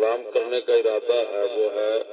حرام کرنے کا ارادہ ہے وہ ہے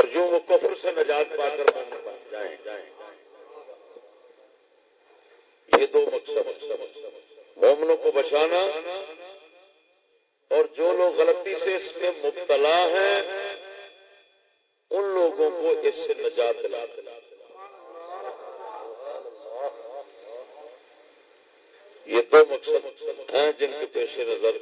اور جو وہ کفر سے نجات پا کر جائیں۔ یہ دو مقصد مومنوں کو بچانا اور جو لوگ غلطی سے اس میں مبتلا ہیں، ان لوگوں کو اس سے نجات دلا یہ دو مقصد ہیں جن کے پیش نظر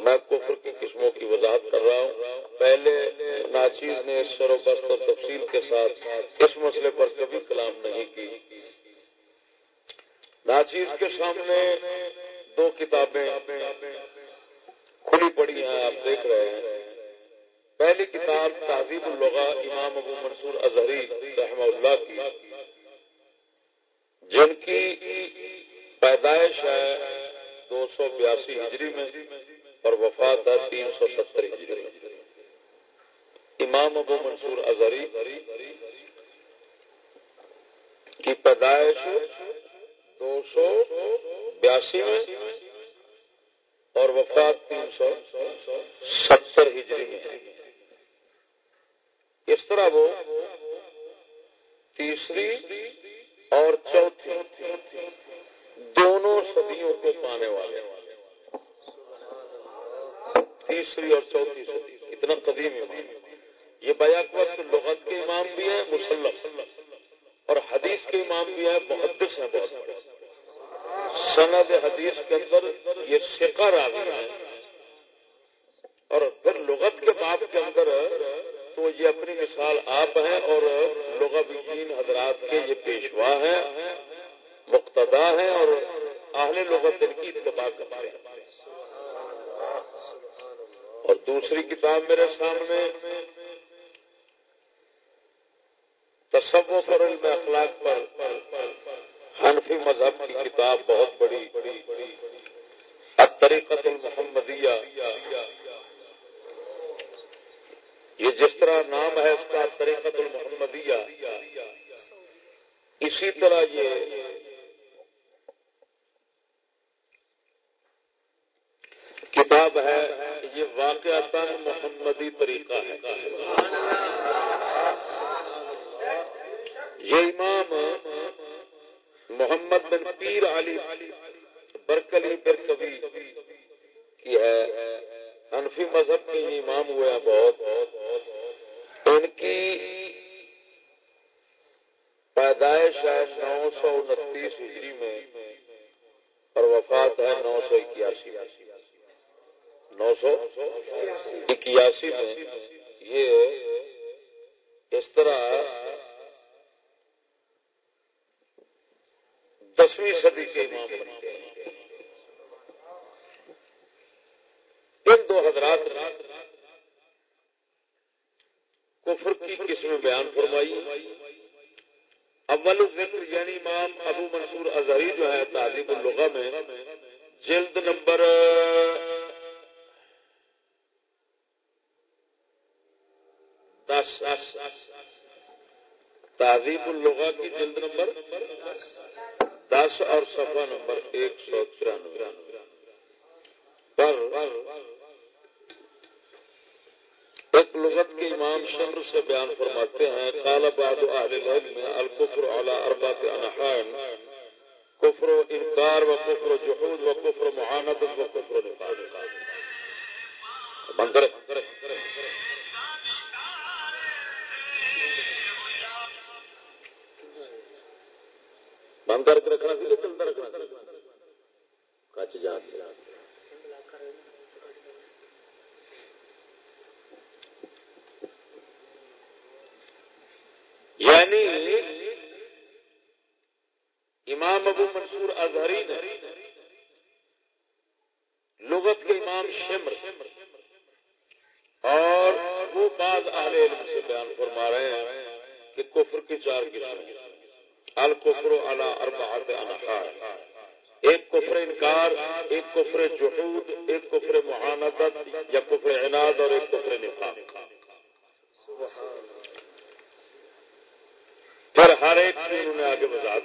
میں کفر کی قسموں کی وضاحت کر رہا ہوں۔ پہلے، ناچیز نے سر و بست اور تفصیل کے ساتھ اس مسئلے پر کبھی کلام نہیں کی۔ ناچیز کے سامنے دو کتابیں کھلی پڑی ہیں، آپ دیکھ رہے ہیں۔ پہلی کتاب تہذیب اللغا امام ابو منصور اظہری رحمہ اللہ کی، جن کی پیدائش ہے دو سو بیاسی ہجری میں اور وفات ہے تین سو ستر ہجری میں۔ امام ابو منصور ازری کی پیدائش دو سو بیاسی میں اور وفات تین سو ستر ہجری میں۔ اس طرح وہ تیسری اور چوتھی دونوں صدیوں کے پانے والے تیسری اور چوتھی صدی، اتنا قدیم امام یہ بیک وقت لغت کے امام بھی ہیں مسلم اور حدیث کے امام بھی ہیں، محدث ہیں بہت۔ بڑے سند حدیث کے اندر یہ سکا راوی ہیں۔ اور پھر لغت کے باپ کے اندر تو یہ اپنی مثال آپ ہیں اور لغت حضرات کے یہ پیشوا ہیں۔ مقتدا ہے اور اہل لغت دن کی اتباع کرتے ہیں۔ اور دوسری کتاب میرے سامنے تصوف اور علم اخلاق پر حنفی مذہب کی کتاب بہت بڑی۔ طریقت المحمدیہ۔ یہ جس طرح نام ہے اس کا طریقت المحمدیہ۔ اسی طرح یہ کتاب ہے، یہ واقعات محمدی طریقہ ہے۔ یہ امام محمد بن پیر علی برکلی برکوی کی ہے۔ انفی مذہب کے امام ہوئے ہیں بہت۔ ان کی پیدائش ہے نو سو انتیس ہجری میں اور وفات ہے نو سو اکیاسی نو سو اکیاسی میں یہ اس طرح دسویں صدی کے امام بنتے ہیں ان دو حضرات کفر کی قسم بیان فرمائی۔ اول ذکر یعنی امام ابو منصور اظہری جو ہے تعلیم اللغہ میں، جلد نمبر تہذیب اللغا کی جلد نمبر دس اور صفحہ نمبر ایک سو ترانوے۔ پر ایک لغت کے امام شمر سے بیان فرماتے ہیں کالا باد اہل العلم میں، الکفر علی اربات انحائن کفر و انکار و کفر و جحود و کفر معاند و کفر و نفاذ۔ بند کر کے رکھنا سی چلتا رکھنا کچ جا یعنی امام ابو منصور اظہری نے لغت کے امام شمر اور وہ بعض اہل علم سے بیان فرما رہے ہیں کہ کفر کی چار قسم الکفر علی اربعت انحار۔ ایک کفر انکار، ایک کفر جحود، ایک کفر معاندت، یا کفر عناد اور ایک کفر نفاق۔ پھر ہر ایک کی انہوں نے آگے وضاحت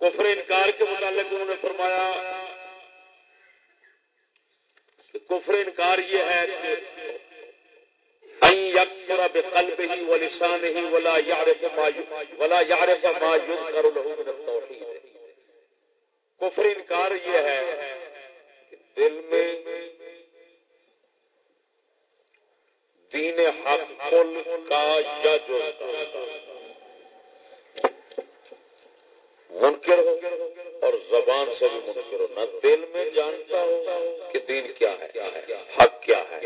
کفر انکار کے متعلق انہوں نے فرمایا کہ کفر انکار یہ ہے کہ يكفر بقلبه ولسانه ولا يعرف ما ولا يعرف ما يذكر له من التوحيد کفر انکار یہ ہے کہ دل میں دین حق کل کا یا جو منکر ہو اور زبان سے بھی منکر ہو، نہ دل میں جانتا ہو کہ دین کیا ہے، حق کیا ہے۔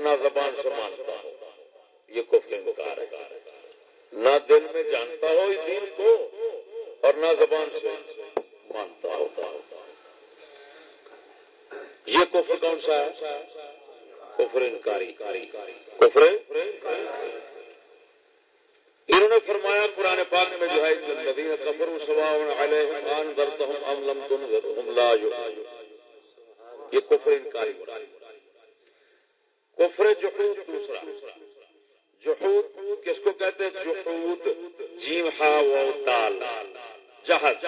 نہ زبان سے مانتا ہو یہ کفر انکار ہے۔ نہ دل میں جانتا ہو اس دین کو اور نہ زبان سے مانتا ہوتا یہ کفر کون سا ہے؟ کفر انکاری۔ کفر انہوں نے فرمایا، قرآن پاک میں جو ہے ندی کفر یہ کفر انکاری۔ کفر جحود دوسرا۔ جحود کس کو کہتے ہیں؟ جحود، جیم ہا و تال۔ جہد،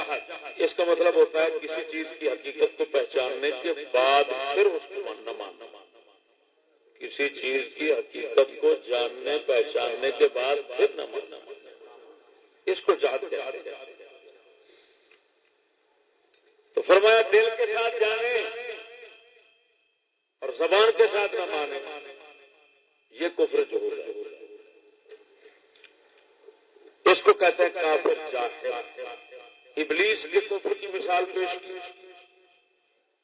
اس کا مطلب ہوتا ہے کسی چیز کی حقیقت کو پہچاننے کے بعد پھر اس کو نہ ماننا۔ کسی چیز کی حقیقت کو جاننے، پہچاننے کے بعد پھر نہ ماننا۔ اس کو جہد کہتے ہیں۔ تو فرمایا، دل کے ساتھ جانے۔ اور زبان کے ساتھ نہ مانے۔ یہ کفر جو ہو رہا اس کو کہتے ہیں کافر جاہر۔ ابلیس کے کفر کی مثال پیش کی۔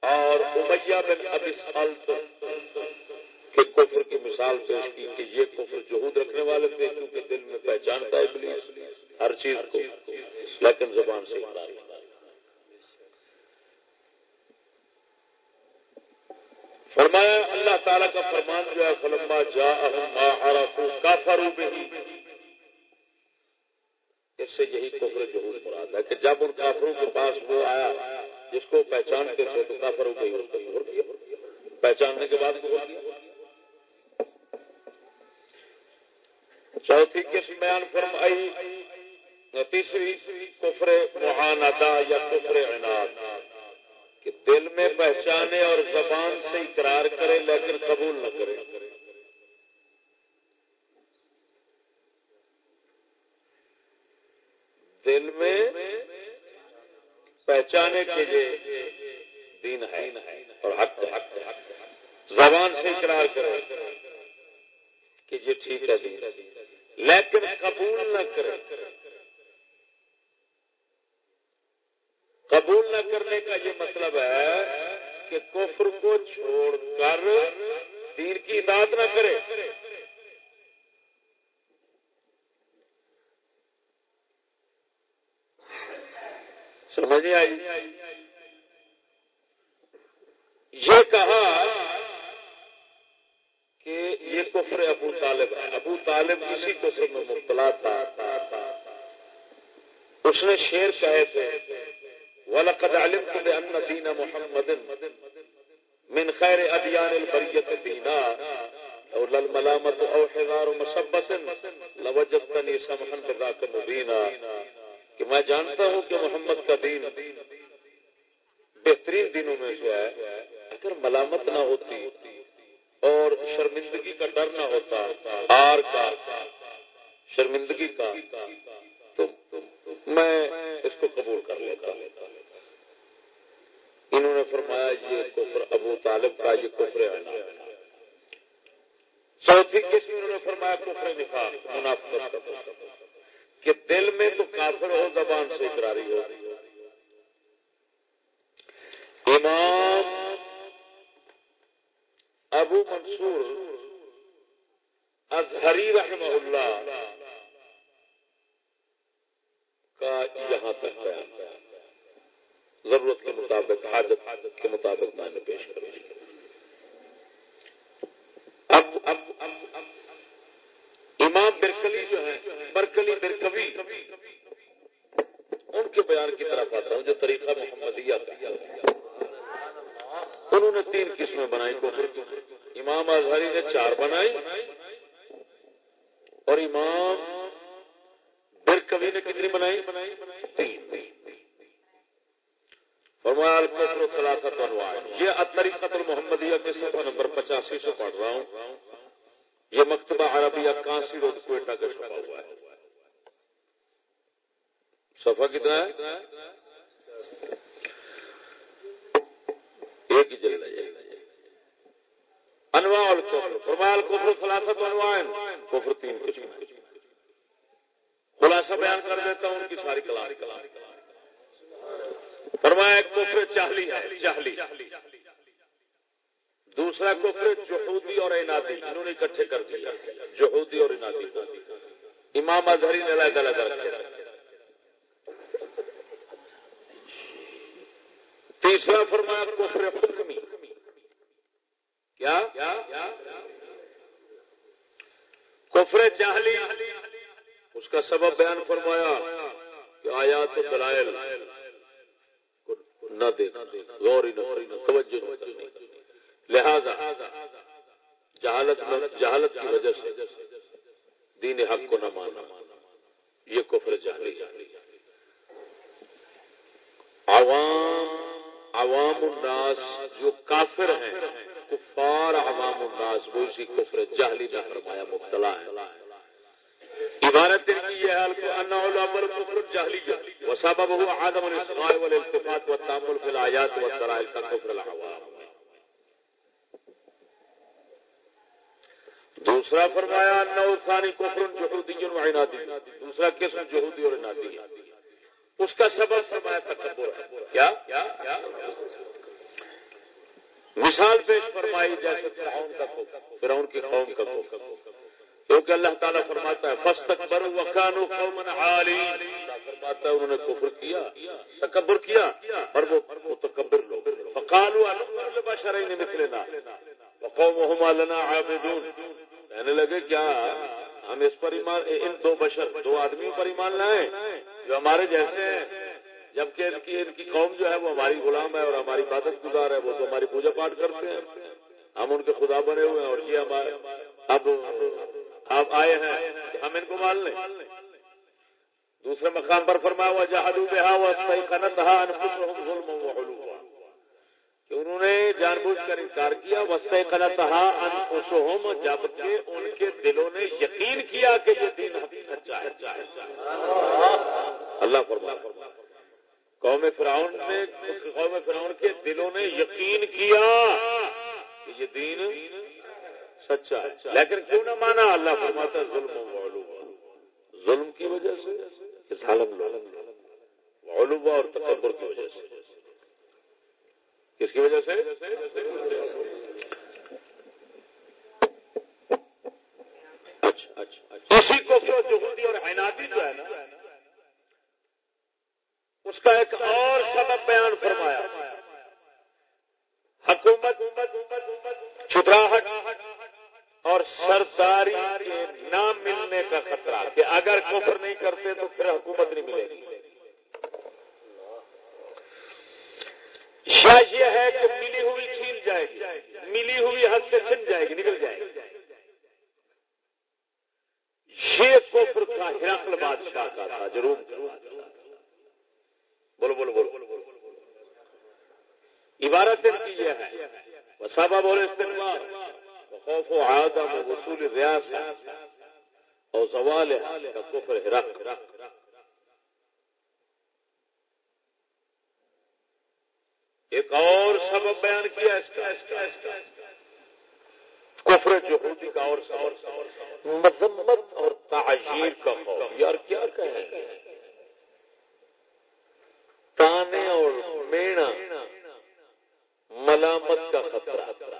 اور امیہ بن ابی سالت کے کفر کی مثال پیش کی کہ یہ کفر جہود رکھنے والے تھے، کیونکہ دل میں پہچانتا ہے ابلیس ہر چیز کو، لیکن زبان سے فرمایا، اللہ تعالیٰ کا فرمان جو ہے، فلما جا کافر اس سے یہی کفر ضرور مراد ہے کہ جب ان کافروں کے پاس وہ آیا، جس کو پہچانتے تھے تو کافروں کا یوز کفر کیا۔ پہچاننے کے بعد چوتھی قسم بیان فرمائی تیسری کفر محانتا یا کفر عناد۔ کہ دل میں پہچانے اور زبان سے اقرار کرے، لیکن قبول نہ کرے۔ دل میں پہچانے کے لیے دین ہے اور حق حق حق زبان سے اقرار کرے کہ یہ ٹھیک ہے دین۔ لیکن قبول نہ کرے۔ قبول نہ کرنے کا یہ مطلب ہے کہ کفر کو چھوڑ کر دین کی اطاعت نہ کرے۔ سمجھ آئی؟ یہ کہا کہ یہ کفر ابو طالب ہے۔ ابو طالب اسی کفر میں مبتلا تھا۔ اس نے شیر کہے تھے۔ وَلَقَدْ عَلِمْتُ بِأَنَّ دِينَ مُحَمَّدٍ من خیر ادیان البریت دینا لولا الملامت او حضار مسبت لوجدتنی سمحن بذاک مبینا کہ میں جانتا ہوں کہ محمد کا دین بہترین دنوں میں سے ہے. اگر ملامت نہ ہوتی اور شرمندگی کا ڈر نہ ہوتا، ہار کا، شرمندگی کا، تو میں اس کو قبول کر لیتا انہوں نے فرمایا یہ کفر ابو طالب کا، یہ کفر ہے چوتھی قسم انہوں نے فرمایا کفر نفاق، منافقت کا کہ دل میں تو کافر ہو، زبان سے اقراری ہو۔ امام ابو منصور ازہری رحمہ اللہ کا یہاں تک بیان۔ ضرورت کے مطابق، حاجت حاجت کے مطابق میں نے پیش کر دی اب اب اب امام برکلی جو ہے برکلی برکوی، ان کے بیان کی طرف آتا ہوں جو طریقہ محمدیہ کا انہوں نے تین قسمیں بنائی کفر کی امام اظہری نے چار بنائی اور امام برکوی نے کتنی بنائی؟ تین۔ فرمایا، الکفر ثلاثت انواع یہ الطریقۃ المحمدیہ کے صفحہ نمبر پچاسی سے پڑھ رہا ہوں۔ یہ مکتبہ عربیہ کانسی روڈ کوئٹہ کا چھپا ہوا ہے۔ صفحہ کتنا ہے؟ ایک ہی جلد ہے انواع الکفر۔ فرمایا، الکفر ثلاثت انواع کفر تین قسم خلاصہ بیان کر دیتا ہوں ان کی ساری کلام کلام فرمایا کفر چاہلی ہے، چاہلی۔ دوسرا کفر جہودی اور انادی، انہوں نے اکٹھے کر دیا۔ جہودی اور انادی کو۔ امام اظہری نے علیحدہ علیحدہ رکھے تیسرا فرمایا کفر حکمی۔ کیا؟ کفر چاہلی۔ اس کا سبب بیان فرمایا کہ آیات دلائل۔ نہ دینا، غور ہی نہ توجہ نہ کرنی لہذا، جہالت جہالت کی وجہ سے دین حق کو نہ مانا۔ یہ کفر جہلی عوام عوام الناس جو کافر ہیں، کفار عوام الناس، وہ اسی کفر جہلی میں فرمایا مبتلا ہے عبارت دن کی یہ حال کو انا الاول کفر جہلیہ وسببه عدم الاسماع والالتفات والتامل في الايات والدلائل کا کفر العوام. دوسرا فرمایا نو ثانی کفر جہودی و عنادی. دوسرا قسم جہودی اور عنادی اس کا سبب فرمایا تکبر ہے. کیا؟ مثال پیش فرمائی، جیسے فرعون کا کفر فرعون کی قوم کا کفر کیونکہ اللہ تعالیٰ فرماتا ہے فس وکانو قومن عالی فرماتا ہے انہوں نے کفر کیا، تکبر کیا، اور وہ تکبر لوگ فقالوا انکر لبشرین مثلنا. وقومهما لنا عابدون. کہنے لگے، کیا ہم اس پر ایمان، ان دو بشر، دو آدمیوں پر ایمان لائیں جو ہمارے جیسے ہیں؟ جبکہ ان کی ان کی قوم جو ہے، وہ ہماری غلام ہے اور ہماری عبادت گزار ہے، وہ تو ہماری پوجا پاٹ کرتے ہیں. ہم ان کے خدا بنے ہوئے ہیں اور یہ ہمارے اب آپ آئے ہیں ہم ان کو مان لیں۔ دوسرے مقام پر فرمایا ہوا جہادو بہا ہوا ظلم کہ انہوں نے جان بوجھ کر انکار کیا وسطی غلط انفسہم جبکہ ان کے دلوں نے یقین کیا کہ یہ دین سچا ہے۔ اللہ فرما قوم فرعون نے، قوم فرعون کے دلوں نے یقین کیا کہ یہ دین سچا ہے۔ لیکن کیوں نہ مانا اللہ فرماتا ظلم ظلم کی وجہ سے ظالم علوبا اور تکبر کی وجہ سے۔ کس کی وجہ سے؟ اچھا، اچھا، اسی کو جہودی اور حیناتی جو ہے نا اس کا ایک اور سبب بیان فرمایا۔ حکومت چتراہٹ اور سرداری کے نہ ملنے کا خطرہ کہ اگر کفر نہیں کرتے تو پھر حکومت نہیں ملے گی۔ یا یہ ہے کہ ملی ہوئی چھین جائے گی۔ ملی ہوئی حد سے چھن جائے گی، نکل جائے گی۔ یہ کوفر کا ہرکل بادشاہ کا تھا ضرور بولو بولو بولو بولو۔ بولو عبارت کی یہ ہے۔ وسابا بولے استعمال خوف و آدم وصول ریاض اور سوال ہے کا ایک اور سبب بیان کیا اس کا. اس کا اس کا کفر جہودی کا اور مذمت اور تعجیر کا خوف. یار کیا کہیں؟ تانے اور مینا ملامت کا خطرہ.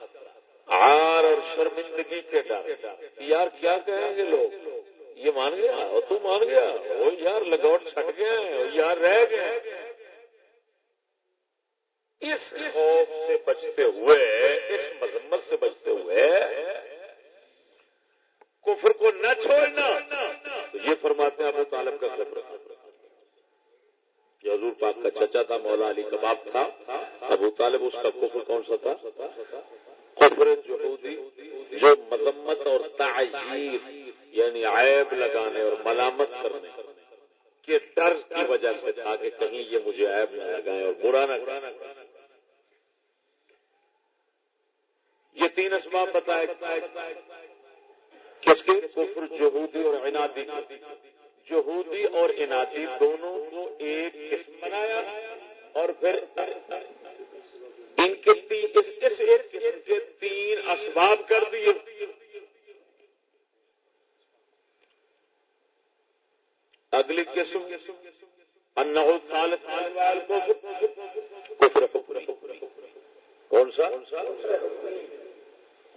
آر اور شرمندگی کے ڈر۔ یار کیا کہیں گے لوگ؟ یہ مان گیا؟ تو مان گیا۔ وہ یار لگوٹ چھٹ گیا یار رہ گئے اس خوف سے بچتے ہوئے، اس مذمت سے بچتے ہوئے، کفر کو نہ چھوڑنا۔ تو یہ فرماتے ہیں ابو طالب کا خبر جو حضور پاک کا چچا تھا، مولا علی کباب تھا۔ ابو طالب، اس کا کفر کون سا تھا؟ کفر جہودی جو مذمت اور تعجیر یعنی عیب لگانے اور ملامت کرنے کے ڈر کی وجہ سے تھا کہ کہیں یہ مجھے عیب نہ لگائیں اور برا نہ یہ تین اسباب بتائے کس کے کفر جہودی اور عنادی جہودی اور عنادی دونوں کو ایک قسم بنایا اور پھر ان کے تین اس ایک قسم کے تین اسباب کر دیے۔ اگلی قسم کفر کون سا؟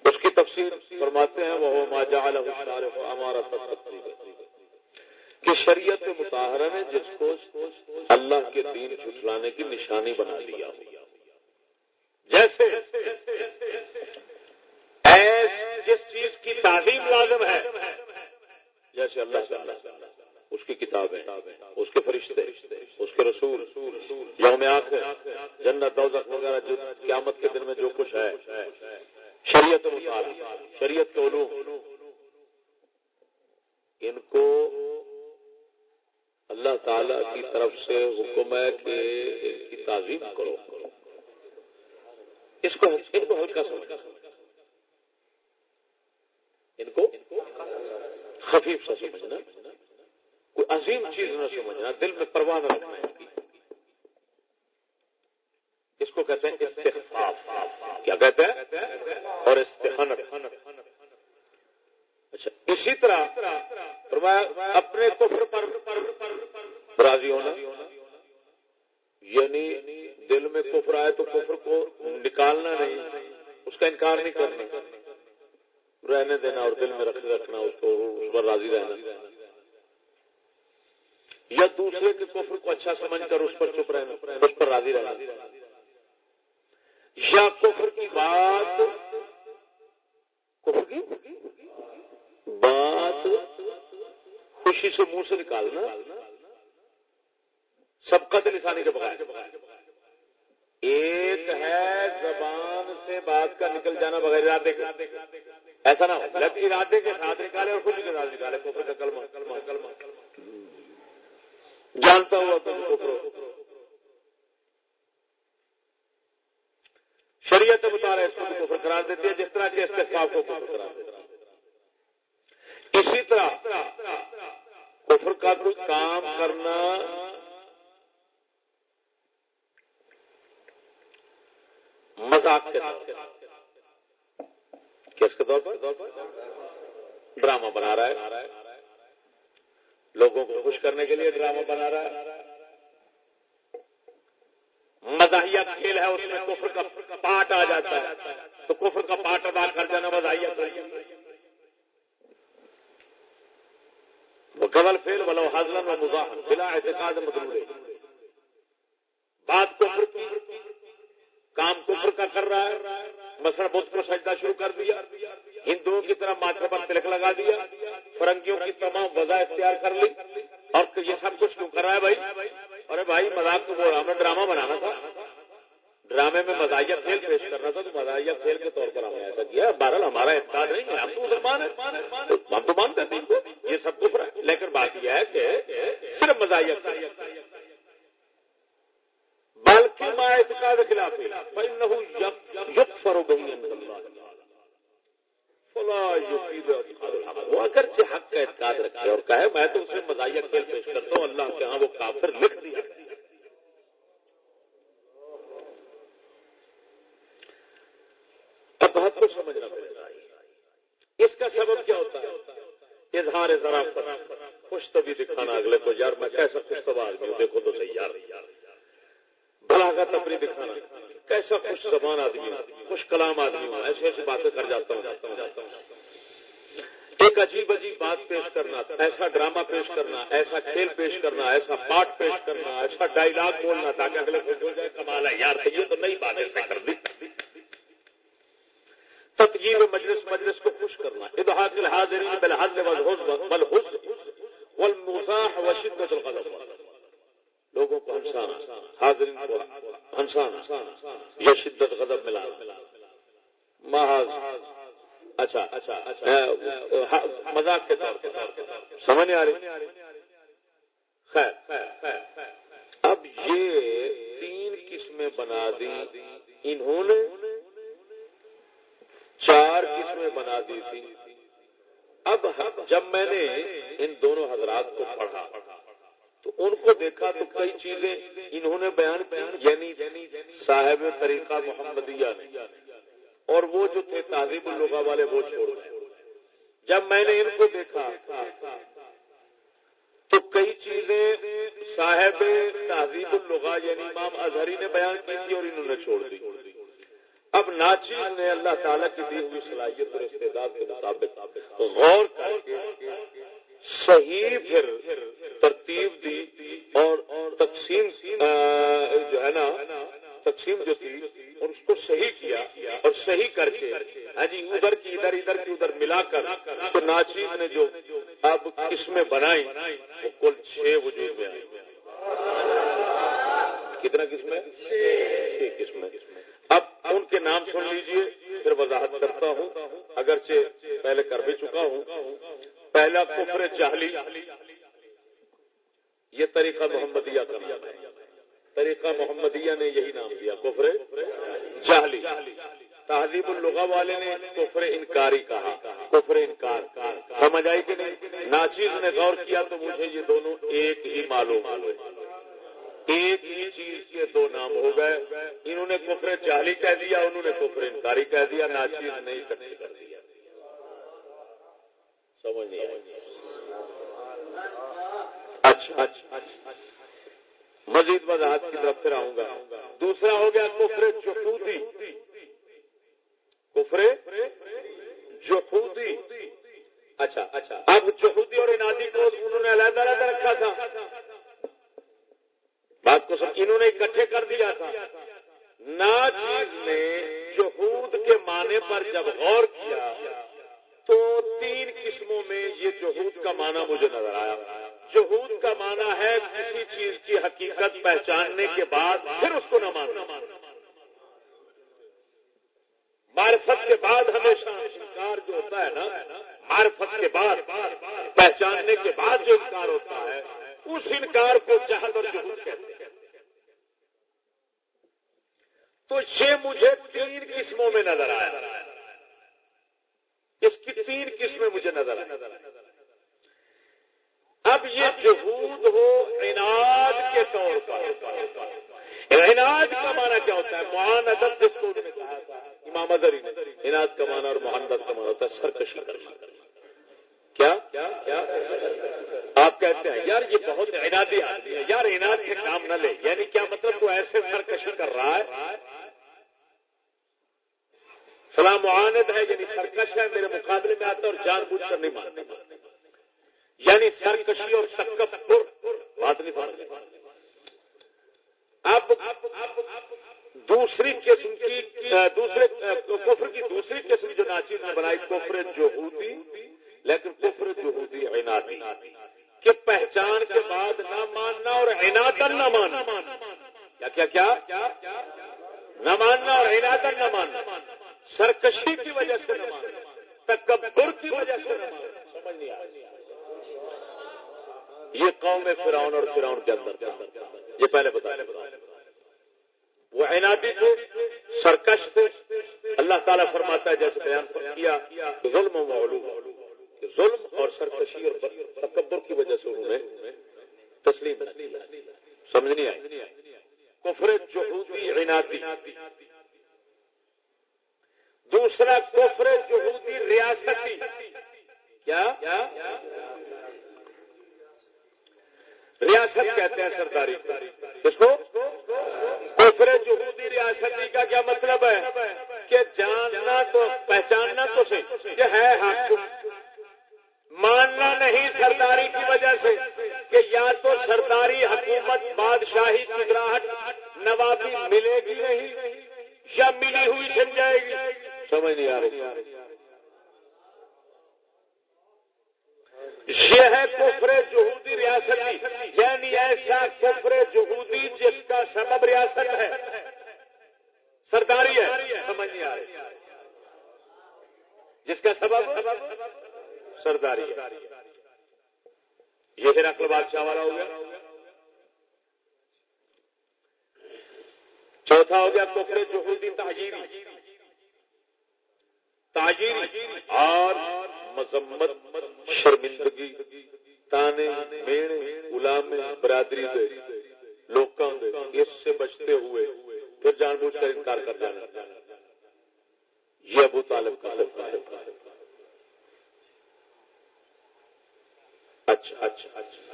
اس کی تفسیر فرماتے ہیں وہ ماجا ہمارا کہ شریعت مطالعہ نے جس کو اللہ کے دین چھٹلانے کی نشانی بنا لیا جیسے جس چیز کی تعلیم لازم ہے، جیسے اللہ سے اللہ اس کی کتابیں، اس کے فرشتے، اس کے رسول، یوم آخر، جنت، دوزخ وغیرہ، جو قیامت کے دن میں جو کچھ ہے۔ شریعت شریعت کے علوم۔ ان کو اللہ تعالی کی طرف سے حکم ہے کہ ان کی تعظیم کرو۔ اس کو ان کو ہلکا سمجھنا ان کو خفیف سا سمجھنا۔ کوئی عظیم چیز نہ سمجھنا، دل میں پرواہ نہ رکھنا۔ ہے اس کو کہتے ہیں استخفاف کیا کہتے ہیں؟ اور استحنت۔ اچھا اسی طرح اپنے کفر پر راضی ہونا یعنی دل میں کفر آئے تو کفر کو نکالنا نہیں، اس کا انکار نہیں کرنا۔ رہنے دینا اور دل میں رکھنا، اس کو اس پر راضی رہنا۔ یا دوسرے کے کفر کو اچھا سمجھ کر اس پر چپ رہنا، اس پر راضی رہنا۔ یا کفر کی بات، کفر کی بات خوشی سے منہ سے نکالنا، سب کا لسانی کے بغیر۔ ایک ہے زبان سے بات کا نکل جانا بغیر ارادے کا ایسا نہ ہو۔ لیکن ارادے کے ساتھ نکالے اور خود کے ساتھ نکالے کوفر کا کلمہ۔ کلمہ کلمہ جانتا ہوا تو کوفر شریعت مطالعہ اس کو کفر قرار دیتی ہے، جس طرح کے استفاق کو کفر قرار دیتی ہے۔ اسی طرح کفر کا کوئی کام کرنا مذاق کے طور پر۔ کس کے طور پر؟ ڈرامہ بنا رہا ہے۔ لوگوں کو خوش کرنے کے لیے ڈرامہ بنا رہا ہے۔ مزاحیہ کھیل ہے، اس میں کفر کا پاٹ آ جاتا ہے۔ تو کفر کا پاٹ ادا کر جانا مزاحیہ وہ قبل فیل ولو حضلن و مزاحن، بلا اعتقاد مدلے بات کفر کی کام کفر کا کر رہا ہے۔ مثلا بدھ کو سجدہ شروع کر دیا۔ ہندوؤں کی طرح ماتھے پر تلک لگا دیا۔ فرنگیوں کی تمام وضع اختیار کر لی۔ اور یہ سب کچھ کیوں کر رہا ہے بھائی؟ ارے بھائی، مذاق تو بول رہا ہمیں ڈرامہ بنانا تھا۔ ڈرامے میں مزاحیہ کھیل پیش کرنا تھا، تو مزاحیہ کھیل کے طور پر ہم نے ایسا کیا۔ بہرحال ہمارا اعتقاد نہیں ہے ہم تو مسلمان ہیں۔ ہم تو مانتے ہیں یہ سب کچھ لیکن بات یہ ہے کہ صرف مزاحیہ بلکہ میں اعتقاد خلاف یق فرو گئی وہ اگر سے حق کا اعتقاد رکھے اور کہے، میں تو اسے مزاحیہ کھیل پیش کرتا ہوں، اللہ کے ہاں وہ کافر لکھ دیا۔ اب بات کو سمجھنا پڑے گا اس کا سبب کیا ہوتا ہے؟ اظہار ذرا خوش طبی دکھانا اگلے کو، یار میں کیسا خوش طبع آدمی ہوں؟ دیکھو تو صحیح، یار۔ بلا کا تفریح دکھانا۔ کیسا خوش زبان آدمی ہوں خوش کلام آدمی ہوں ایسی ایسی باتیں کر جاتا ہوں جاتا ہوں جاتا ہوں۔ ایک عجیب عجیب بات پیش کرنا، ایسا ڈرامہ پیش کرنا، ایسا کھیل پیش کرنا، ایسا پاٹ پیش کرنا، ایسا ڈائلگ بولنا تاکہ اگلے کو ہو جائے، کمال ہے۔ یار یہ تو نئی بات ایسا کر دی تطیب مجلس مجلس کو خوش کرنا۔ ادحاق الحاضرین بالحض والحز والمزاح وشدت الغضب۔ لوگوں کو ہنسانا، حاضرین کو ہنسانا یہ شدت غضب ملا۔ محاذ اچھا، اچھا،, اچھا اچھا اچھا مذاق کے طور سمجھ آ رہی؟ خیر، اب یہ تین قسمیں بنا دی انہوں نے چار قسمیں بنا دی تھی اب جب میں نے ان دونوں حضرات کو پڑھا تو ان کو دیکھا تو کئی چیزیں انہوں نے بیان کی یعنی صاحب طریقہ محمدیہ۔ نے اور وہ جو تھے تہذیب الغا والے، وہ چھوڑ گئے۔ جب میں نے ان کو دیکھا تو کئی چیزیں صاحب تہذیب الغا یعنی امام اظہری نے بیان کی تھی اور انہوں نے چھوڑ دی۔ اب ناچیز نے اللہ تعالیٰ کی دی ہوئی صلاحیت اور استعداد کے مطابق غور کر کے صحیح پھر ترتیب دی اور تقسیم جو ہے نا، تقسیم جو تھی اور اس کو صحیح کیا اور صحیح کر کے ہاں جی ادھر کی ادھر ادھر کی ادھر ملا کر تو ناچیز نے جو اب قسمیں بنائی وہ کل چھ وجود میں آئی کتنا قسمیں؟ چھ قسمیں۔ اب ان کے نام سن لیجیے، پھر وضاحت کرتا ہوں، اگرچہ پہلے کر بھی چکا ہوں۔ پہلا کفر جہلی۔ یہ طریقہ محمدیہ کا نام ہے۔ طریقہ محمدیہ نے یہی نام دیا، کفر جہلی۔ تہذیب الغا والے نے کفر انکاری کہا۔ کفر انکار۔ سمجھ آئی کہ نہیں؟ ناچیز نے غور کیا تو مجھے یہ دونوں ایک ہی معلوم ہوئے۔ ایک ہی چیز کے دو نام ہو گئے۔ انہوں نے کفر جہلی کہہ دیا، انہوں نے کفر انکاری کہہ دیا، ناچیز نے اکٹھے کر دیا سمجھ نہیں اچھا اچھا مزید وضاحت کی طرف پھر آؤں گا۔ دوسرا ہو گیا کفر جفودی کفر جفودی اچھا اچھا۔ اب جہودی اور انادی کو انہوں نے علیحدہ علیحدہ رکھا تھا۔ بات کو سب انہوں نے اکٹھے کر دیا تھا۔ ناچیز نے جہود کے معنی پر جب غور کیا تو تین قسموں میں یہ جہود کا معنی مجھے نظر آیا۔ جہود کا معنی ہے کسی چیز کی حقیقت پہچاننے کے بعد پھر اس کو نہ ماننا۔ معرفت کے بعد ہمیشہ انکار جو ہوتا ہے نا، معرفت کے بعد، پہچاننے کے بعد جو انکار ہوتا ہے، اس انکار کو جہد اور جہود کہتے ہیں۔ تو یہ مجھے تین قسموں میں نظر آیا۔ اس کی تین قسمیں مجھے نظر آئے اب یہ جہود ہو عناد کے طور پر۔ عناد کا معنی کیا ہوتا ہے؟ معان ادب جس کو نے کہا تھا۔ امام ادری نے۔ عناد کا معنی اور محمد کا معنی ہوتا ہے سرکشی کرنا۔ کیا؟ آپ کہتے ہیں، یار یہ بہت عنادی آدمی ہے۔ یار عناد سے کام نہ لے۔ یعنی کیا مطلب تو ایسے سرکشی کر رہا ہے؟ فلاں معاند ہے یعنی سرکش ہے، میرے مقابلے میں آتا اور جان بوجھ کر نہیں مانتا۔ یعنی سرکشی اور تکبر بات نہیں سمجھ اب دوسری قسم کی، دوسرے، کفر کی دوسری قسم جو ناچیز نے بنائی، کفر جو ہوتی لیکن کفر جو ہوتی عنادی۔ کہ پہچان کے بعد نہ ماننا اور عنادن نہ ماننا۔ کیا کیا کیا؟ نہ ماننا اور عنادن نہ ماننا۔ سرکشی کی وجہ سے نہ ماننا۔ تکبر کی وجہ سے نہ ماننا۔ سمجھ نہیں آ یہ قوم فراؤن اور فراؤن کے اندر یہ پہلے بتا وہ عنادی تھے، سرکش تھے۔ اللہ تعالیٰ فرماتا ہے، جیسے بیان کیا، ظلم و معلوم۔ ظلم اور سرکشی اور تکبر کی وجہ سے انہوں نے تسلیم سمجھ نہیں آئی؟ کفر جہودی عنادی۔ دوسرا کفر جہودی ریاستی۔ کیا؟ ریاست کہتے ہیں سرداری۔ اس کو؟ کوفر جہودی ریاستی کا کیا مطلب ہے؟ کہ جاننا تو، پہچاننا تو صحیح۔ کہ ہے حق۔ ماننا نہیں سرداری کی وجہ سے کہ یا تو سرداری حکومت، بادشاہی گراہٹ نوابی ملے گی نہیں یا ملی ہوئی سن جائے گی۔ سمجھ نہیں آ رہی۔ یہ ہے کفر جہودی ریاست یعنی ایسا کفر جہودی جس کا سبب ریاست ہے۔ سرداری ہے، سمجھ نہیں آ رہی۔ جس کا سبب سرداری ہے۔ یہ پھر اکل بادشاہ والا ہو گیا۔ چوتھا ہو گیا کفر جہودی تاجیری تاجیری اور مذمت، شرمندگی، تانے، مینے غلام برادری دے، لوکاں دے، اس سے بچتے ہوئے پھر جان بوجھ کر انکار کر جانا۔ یہ ابو طالب کا اچھا اچھا اچھا۔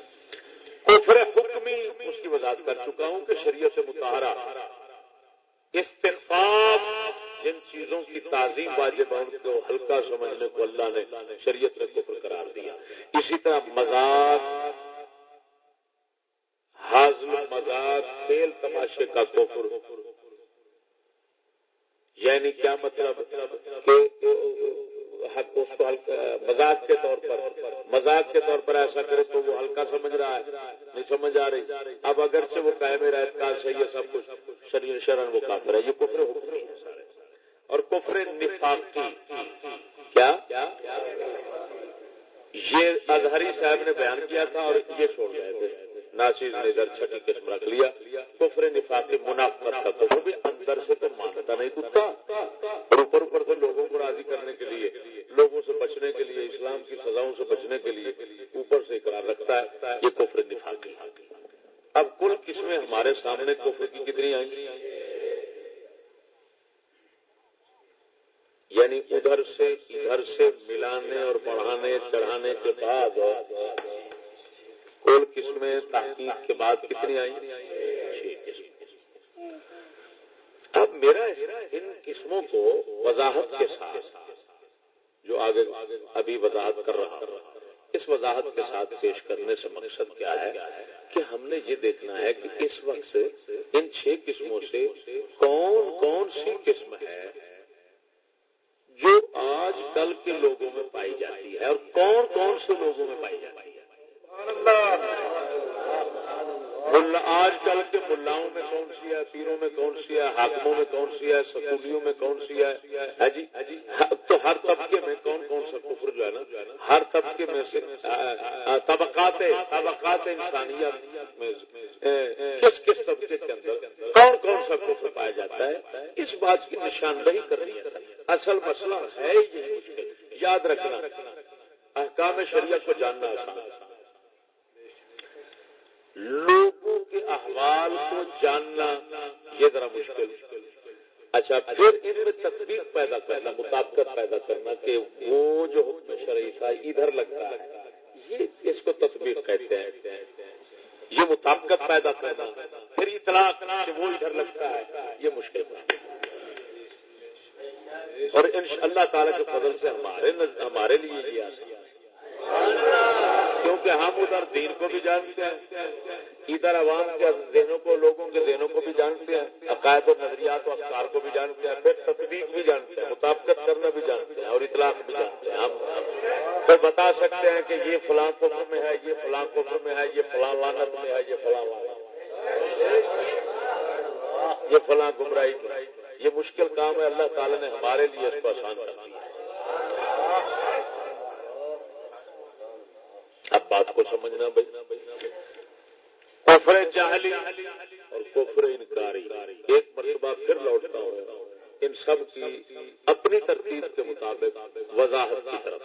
کفر حکمی، اس کی وضاحت کر چکا ہوں کہ شریعت سے متحرہ استخفاف جن چیزوں کی تعظیم واجب ہے، ان کو ہلکا سمجھنے کو اللہ نے شریعت نے کفر قرار دیا۔ اسی طرح مذاق حاضل مذاق کھیل تماشے کا کفر۔ یعنی کیا مطلب؟ کہ اس کو مذاق کے طور پر۔ مذاق کے طور پر ایسا کرے تو وہ ہلکا سمجھ رہا ہے۔ نہیں سمجھ آ رہی۔ اب اگر سے وہ قائم رہتا صحیح ہے، سب کچھ۔ شرن وہ کافر ہے۔ یہ کفر حکم ہے۔ اور کفر نفاقی کیا؟ یہ اظہری صاحب نے بیان کیا تھا اور یہ چھوڑ گئے تھے۔ ناصر نے ادھر چھٹی قسم رکھ لیا۔ کفر نفاقی منافقت کا کفر بھی اندر سے تو مانتا نہیں کتا۔ اور اوپر اوپر سے لوگوں کو راضی کرنے کے لیے، لوگوں سے بچنے کے لیے، اسلام کی سزاؤں سے بچنے کے لیے اوپر سے اقرار رکھتا ہے یہ کفر نفاقی اب کل قسمیں ہمارے سامنے کفر کی کتنی آئیں؟ گی یعنی ادھر سے ادھر سے ملانے اور بڑھانے، چڑھانے کے بعد کل قسمیں تحقیق کے بعد کتنی آئی؟ اب میرا ان قسموں کو وضاحت کے ساتھ، جو آگے ابھی وضاحت کر رہا اس وضاحت کے ساتھ پیش کرنے سے مقصد کیا ہے کہ ہم نے یہ دیکھنا ہے کہ اس وقت ان چھ قسموں سے کون کون سی قسم ہے جو آج کل کے لوگوں میں پائی جاتی ہے اور کون کون سے لوگوں میں پائی جاتی ہے؟ آج کل کے ملاؤں میں کون سی ہے؟ پیروں میں کون سی ہے؟ حاکموں میں کون سی ہے؟ سکولیوں میں کون سی ہے؟ جی؟ تو ہر طبقے میں کون کون سا کفر جو ہے نا، ہر طبقے میں سے طبقات طبقات انسانیت میں کس کس طبقے کے اندر کون کون سا کفر پایا جاتا ہے؟ اس بات کی نشاندہی کر رہی ہے اصل مسئلہ ہے یہ مشکل۔ یاد رکھنا، احکام شریعت کو جاننا آسان لوگوں کے احوال کو جاننا یہ ذرا مشکل اچھا پھر ان میں تصدیق پیدا کرنا، مطابقت پیدا کرنا کہ وہ جو حکم شرعی تھا، ادھر لگتا ہے۔ یہ اس کو تصویر کہتے ہیں۔ یہ مطابقت پیدا کرنا، پھر اطلاع کہ وہ ادھر لگتا ہے، یہ مشکل مشکل اور ان اللہ تعالی کے فضل سے ہمارے ہمارے لیے یہ آسان کیونکہ ہم ادھر دین کو بھی جانتے ہیں، ادھر عوام کے ذہنوں کو، لوگوں کے ذہنوں کو بھی جانتے ہیں، عقائد و نظریات و افطار کو بھی جانتے ہیں، پھر تطبیق بھی جانتے ہیں، مطابقت کرنا بھی جانتے ہیں اور اطلاق بھی جانتے ہیں۔ ہم پھر بتا سکتے ہیں کہ یہ فلاں کفر میں ہے، یہ فلاں کفر میں ہے، یہ فلاں لانت میں ہے، یہ فلاں یہ فلاں گمراہی یہ مشکل کام ہے، اللہ تعالی نے ہمارے لیے اس کو آسان کر دیا اب بات کو سمجھنا بجنا بجنا کفر جاہلی اور کفر انکاری۔ ایک مرتبہ پھر لوٹتا ہوں۔ ان سب کی اپنی ترتیب کے مطابق وضاحت کی طرف۔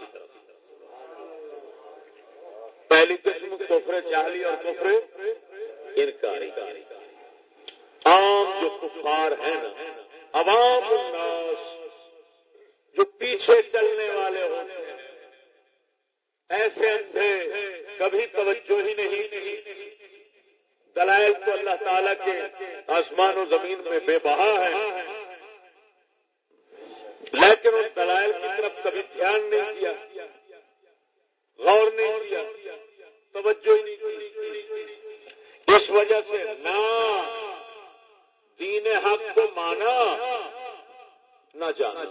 پہلی قسم کفر جاہلی اور کفر انکاری۔ عام جو کفار ہیں نا، عوام الناس جو پیچھے چلنے والے ہوتے ہیں۔ ایسے اندھے، کبھی توجہ ہی نہیں۔ دلائل تو اللہ تعالی کے آسمان و زمین میں بے بہا ہے۔ لیکن اس دلائل کی طرف کبھی دھیان نہیں کیا غور نہیں کیا، توجہ ہی نہیں کی۔ اس وجہ سے نہ دین حق کو مانا، نہ جانا۔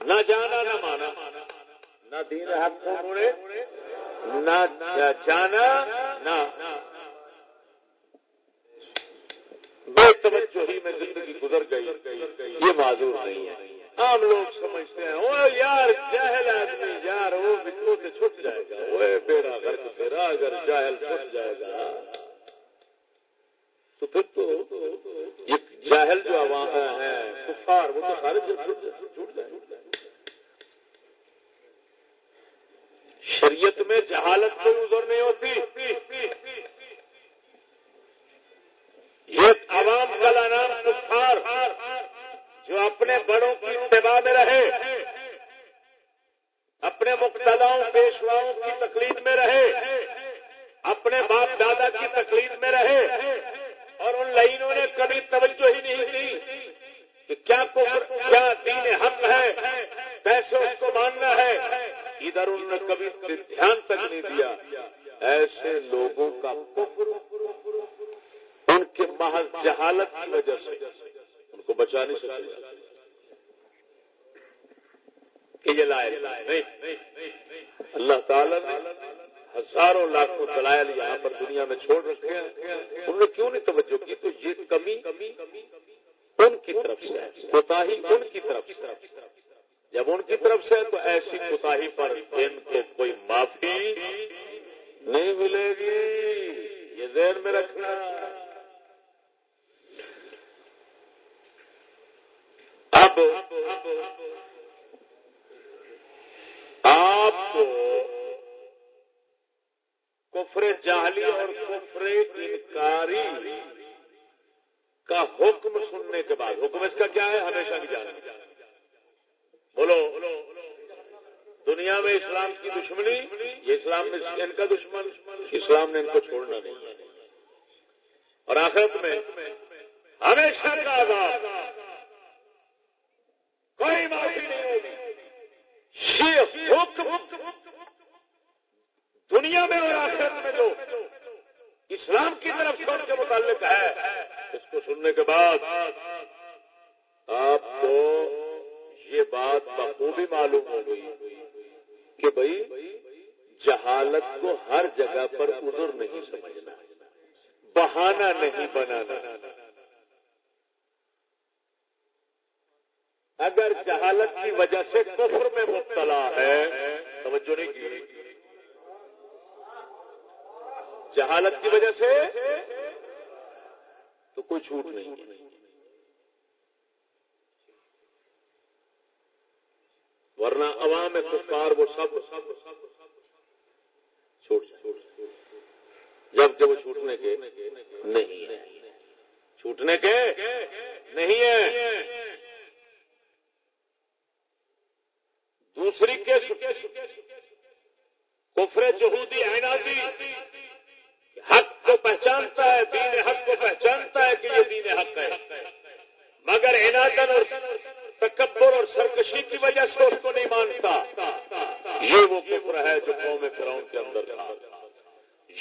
نہ جانا، نہ مانا۔ نہ دین حق کو نہ جانا نہ۔ بے توجہ ہی میں زندگی گزر گئی، یہ معذور نہیں ہے۔ عام لوگ سمجھتے ہیں وہ یار جاہل آدمی، یار وہ سے چھٹ جائے گا وہ بیڑا گھر سے اگر جاہل چھٹ جائے گا۔ تو پھر تو یہ جاہل جو عوام ہیں، کفار، وہ تو سارے جھوٹ جائیں شریعت میں جہالت کوئی عذر نہیں ہوتی۔ یہ عوام کا نام کفار جو اپنے بڑوں کی اتباع میں رہے، اپنے مقتداؤں پیشواؤں کی تک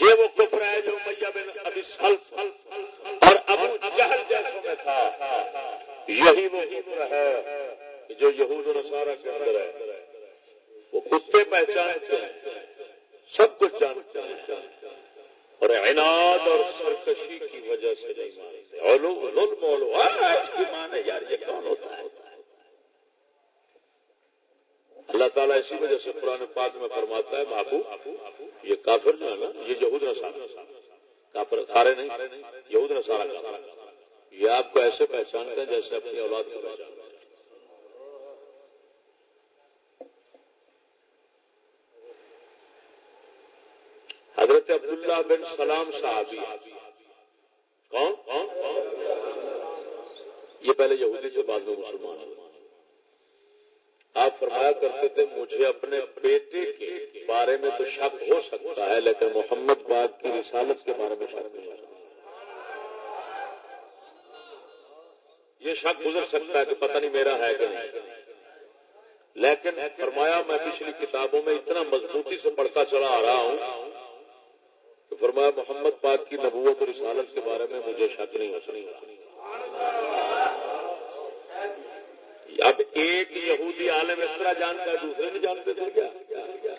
یہ وہ کفر ہے جو میاں بن ابھی سلف اور ابو جہل جیسوں میں تھا۔ یہی وہ کفر ہے جو یہود و نصارہ کے اندر ہے۔ وہ کتے پہچانتے ہیں، سب کچھ جانتے ہیں۔ اور عناد اور سرکشی کی وجہ سے نہیں مانتے۔ مولو اس کی مانے یار یہ کون ہوتا ہے؟ اللہ تعالیٰ اسی وجہ سے قرآن پاک میں فرماتا ہے بابو یہ کافر جو ہے نا، یہ یہود نسارا کافر سارے نہیں، یہود نسارا یہ آپ کو ایسے پہچانتے ہیں جیسے اپنی اولاد کو پہچانتے حضرت عبداللہ بن سلام صحابی۔ کون؟ کون یہ پہلے یہودی کے بعد میں مسلمان آپ فرمایا کرتے تھے، مجھے اپنے بیٹے کے بارے میں تو شک ہو سکتا ہے، لیکن محمد باغ کی رسالت کے بارے میں شک نہیں ہو سکتا یہ شک گزر سکتا ہے کہ پتہ نہیں میرا ہے کہ نہیں۔ لیکن فرمایا، میں پچھلی کتابوں میں اتنا مضبوطی سے پڑھتا چلا آ رہا ہوں تو فرمایا، محمد پاک کی نبوت اور رسالت کے بارے میں مجھے شک نہیں ہو سکتا اب ایک یہودی عالم اس طرح جانتا ہے دوسرے نہیں جانتے تھے کیا؟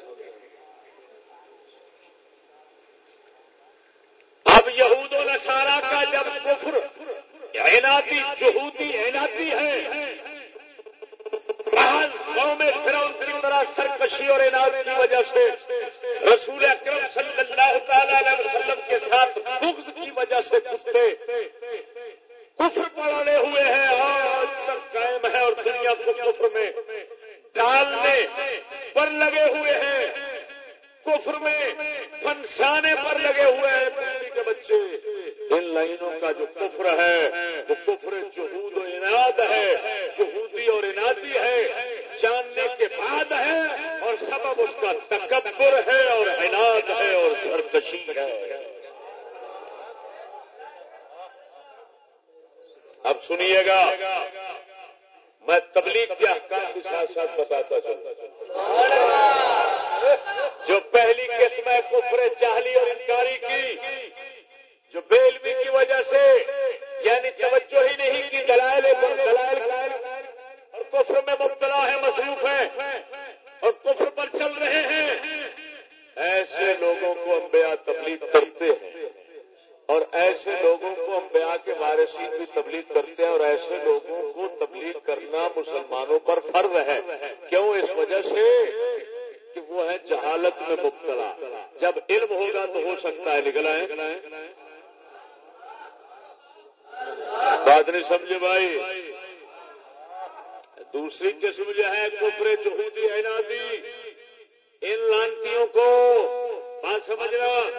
اب یہود و نصارہ کا جب کفر، اعناتی جہودی اعناتی ہے قوم فرعون کی طرح سرکشی اور انعد کی وجہ سے رسول اکرم صلی اللہ تعالی علیہ وسلم کے ساتھ بغض کی وجہ سے کتے کفر پڑے ہوئے ہیں، آج تک قائم ہے اور دنیا کو کفر میں ڈالنے پر لگے ہوئے ہیں۔ کفر میں پنسانے پر لگے ہوئے ہیں۔ پہلی کے بچے، ان لائنوں کا جو کفر ہے، وہ کفر جہود و اناد ہے۔ جہودی اور انادی ہے، جاننے کے بعد ہے اور سبب اس کا تکبر ہے اور عناد ہے اور سرکشی ہے۔ اب سنیے گا۔ میں تبلیغ کے احکام کے ساتھ ساتھ بتاتا چلتا جو پہلی قسم ہے کفر چاہلی اور انکاری کی، جو بے علمی کی وجہ سے یعنی توجہ ہی نہیں کی دلائل دلائل۔ اور کفر میں مبتلا ہے مصروف ہے اور کفر پر چل رہے ہیں۔ ایسے لوگوں مسلمانوں پر فرض ہے۔ کیوں؟ اس وجہ سے کہ وہ ہے جہالت میں مبتلا۔ جب علم ہوگا تو ہو سکتا ہے نکلا ہے بات نہیں سمجھے بھائی۔ دوسری قسم جو ہے کفر جہودی عنادی ان لانتیوں کو بات سمجھنا۔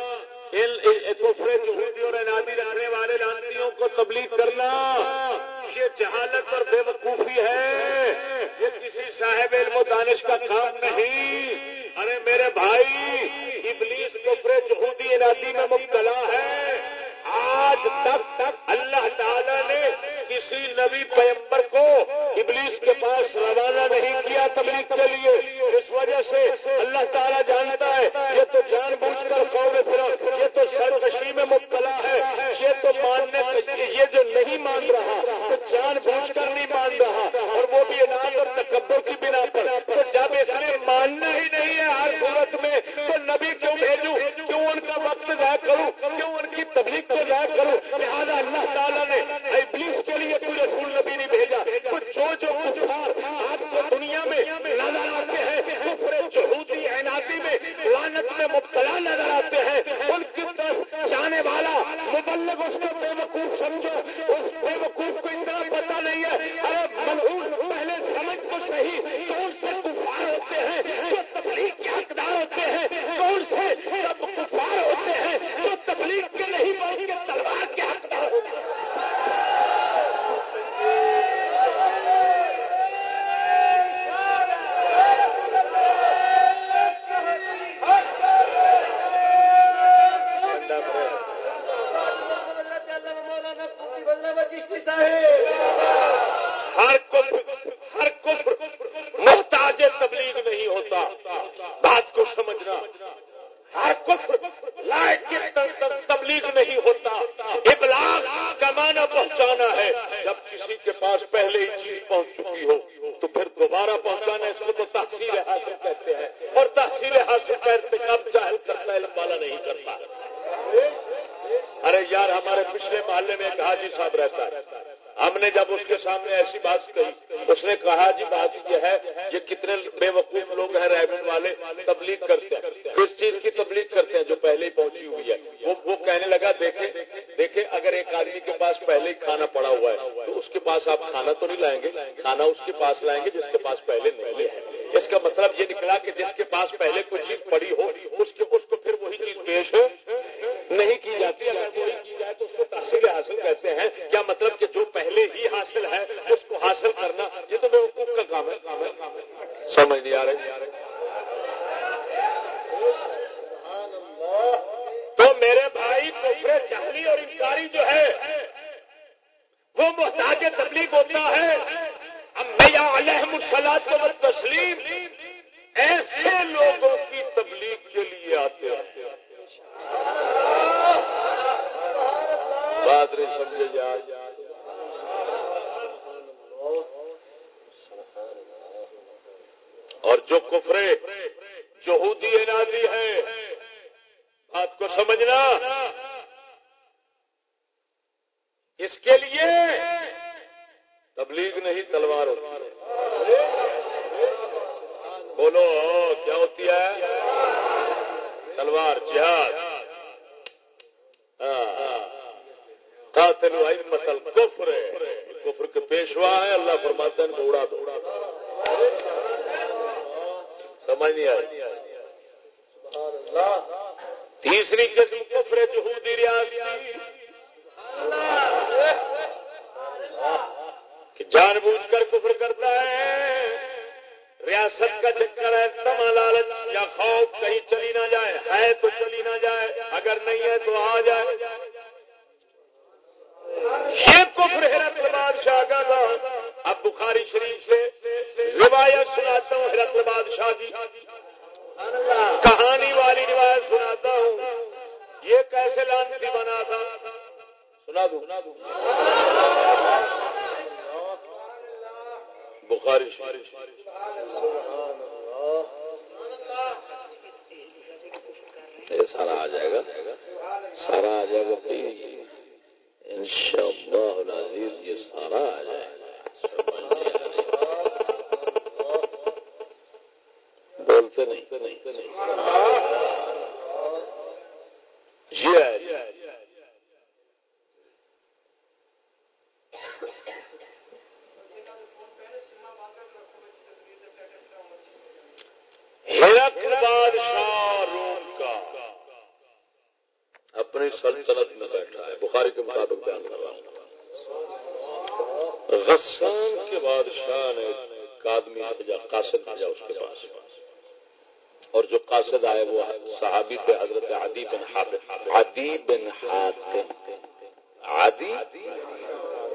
کفر جہودی اور عنادی رکھنے والے لانتیوں کو تبلیغ ایک آدمی کے پاس پہلے ہی کھانا پڑا ہوا ہے، تو اس کے پاس آپ کھانا تو نہیں لائیں گے؟ کھانا اس کے پاس لائیں گے جس کے پاس پہلے اپنی سلطنت میں بیٹھا ہے، بخاری کے مطابق بیان کر رہا ہوں۔ غسان کے بادشاہ نے ایک آدمی بھیجا قاصد بھیجا اس کے پاس۔ اور جو قاصد آئے وہ صحابی تھے، حضرت عدی بن حاتم۔ عدی بن حاتم۔ عدی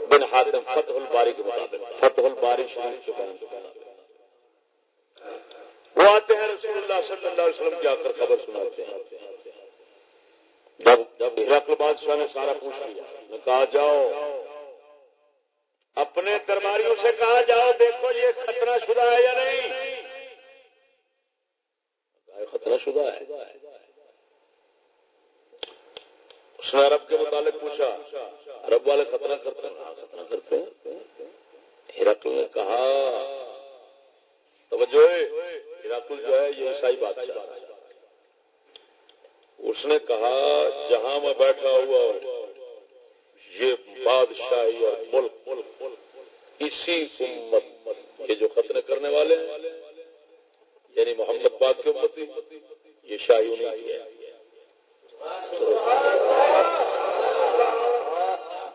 بن حاتم فتح الباری کے مطابق۔ فتح الباری شریف کے بیان وہ آتے ہیں رسول اللہ صلی اللہ علیہ وسلم کی آ کر خبر سناتے ہیں۔ جب جب ہرقل بادشاہ نے سارا پوچھ لیا کہا، جاؤ۔ اپنے درباریوں سے کہا، جاؤ، دیکھو یہ خطرہ شدہ ہے یا نہیں۔ خطرہ شدہ ہے۔ اس نے عرب کے متعلق پوچھا، عرب والے خطرہ کرتے ہیں؟ ہاں خطرہ کرتے ہیں۔ ہرقل نے کہا، توجہ ہراکل جو ہے، یہ عیسائی بادشاہ اس نے کہا، جہاں میں بیٹھا ہوا یہ بادشاہی اور ملک ملک اسی امت یہ جو ختم کرنے والے ہیں یعنی محمد باد کی امتی، یہ شاہی نہیں ہے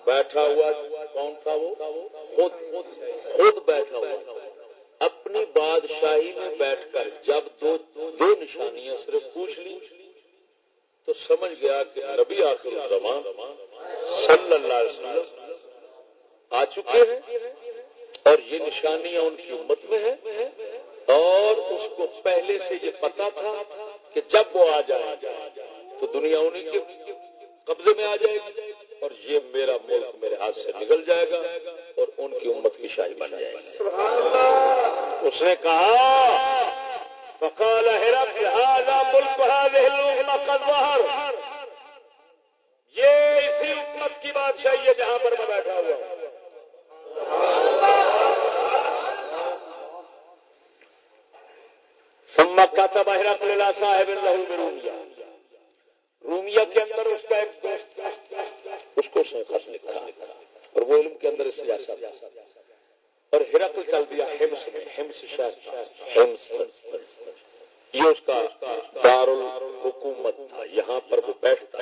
بیٹھا ہوا کون تھا وہ؟ خود خود بیٹھا ہوا۔ اپنی بادشاہی میں بیٹھ کر جب دو دو نشانیاں صرف پوچھ لی تو سمجھ گیا کہ نبی آخر الزمان صلی اللہ علیہ وسلم آ چکے ہیں اور یہ نشانیاں ان کی امت میں ہیں اور اس کو پہلے سے یہ پتا تھا کہ جب وہ آ جائے تو دنیا انہیں کے قبضے میں آ جائے گی اور یہ میرا ملک میرے ہاتھ سے نکل جائے گا اور ان کی امت کی شاہی بن جائے گی۔ اس نے کہا فقال هرقل هذا ملك هذه الأمة قد ظهر. یہ اسی امت کی بادشاہی ہے جہاں پر میں بیٹھا ہوا سمک کا تھا بحرا صاحب لہو میں رومیا رومیا کے اندر اس کا ایک دوست، اس کو خط لکھا اور وہ علم کے اندر اس سے جیسا اور ہرقل چل دیا ہمس میں ہمس ہمس یہ اس کا دار الحکومت تھا، یہاں پر وہ بیٹھتا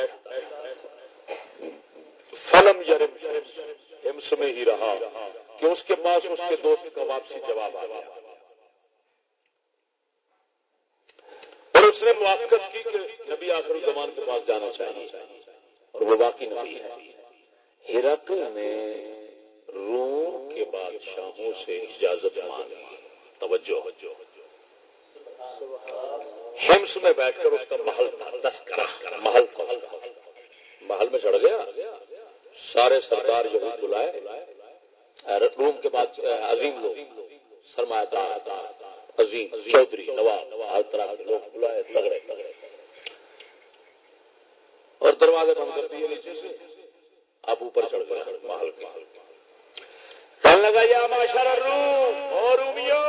فلم یرم ہمس میں ہی رہا، کہ اس کے پاس اس کے دوست کا واپسی جواب آ گیا۔ اور اس نے موافقت کی کہ نبی آخر زمان کے پاس جانا چاہیے، اور وہ واقعی نبی ہے۔ ہرقل نے روم کے بادشاہوں سے اجازت مانگی۔ توجہ۔ ہمس میں بیٹھ کر اس کا محل تھا محل تھا محل میں چڑھ گیا۔ سارے سردار جو بلائے۔ روم کے بعد عظیم لوگ، سرمایہ دار، عظیم، چودھری، نواب، ہر طرح کے لوگ بلائے، تگڑے۔ تگڑے اور دروازے بند کر دیے۔ نیچے سے آپ اوپر چڑھ گئے محل کے۔ کہنے لگا یا معاشر الروم اور رومیو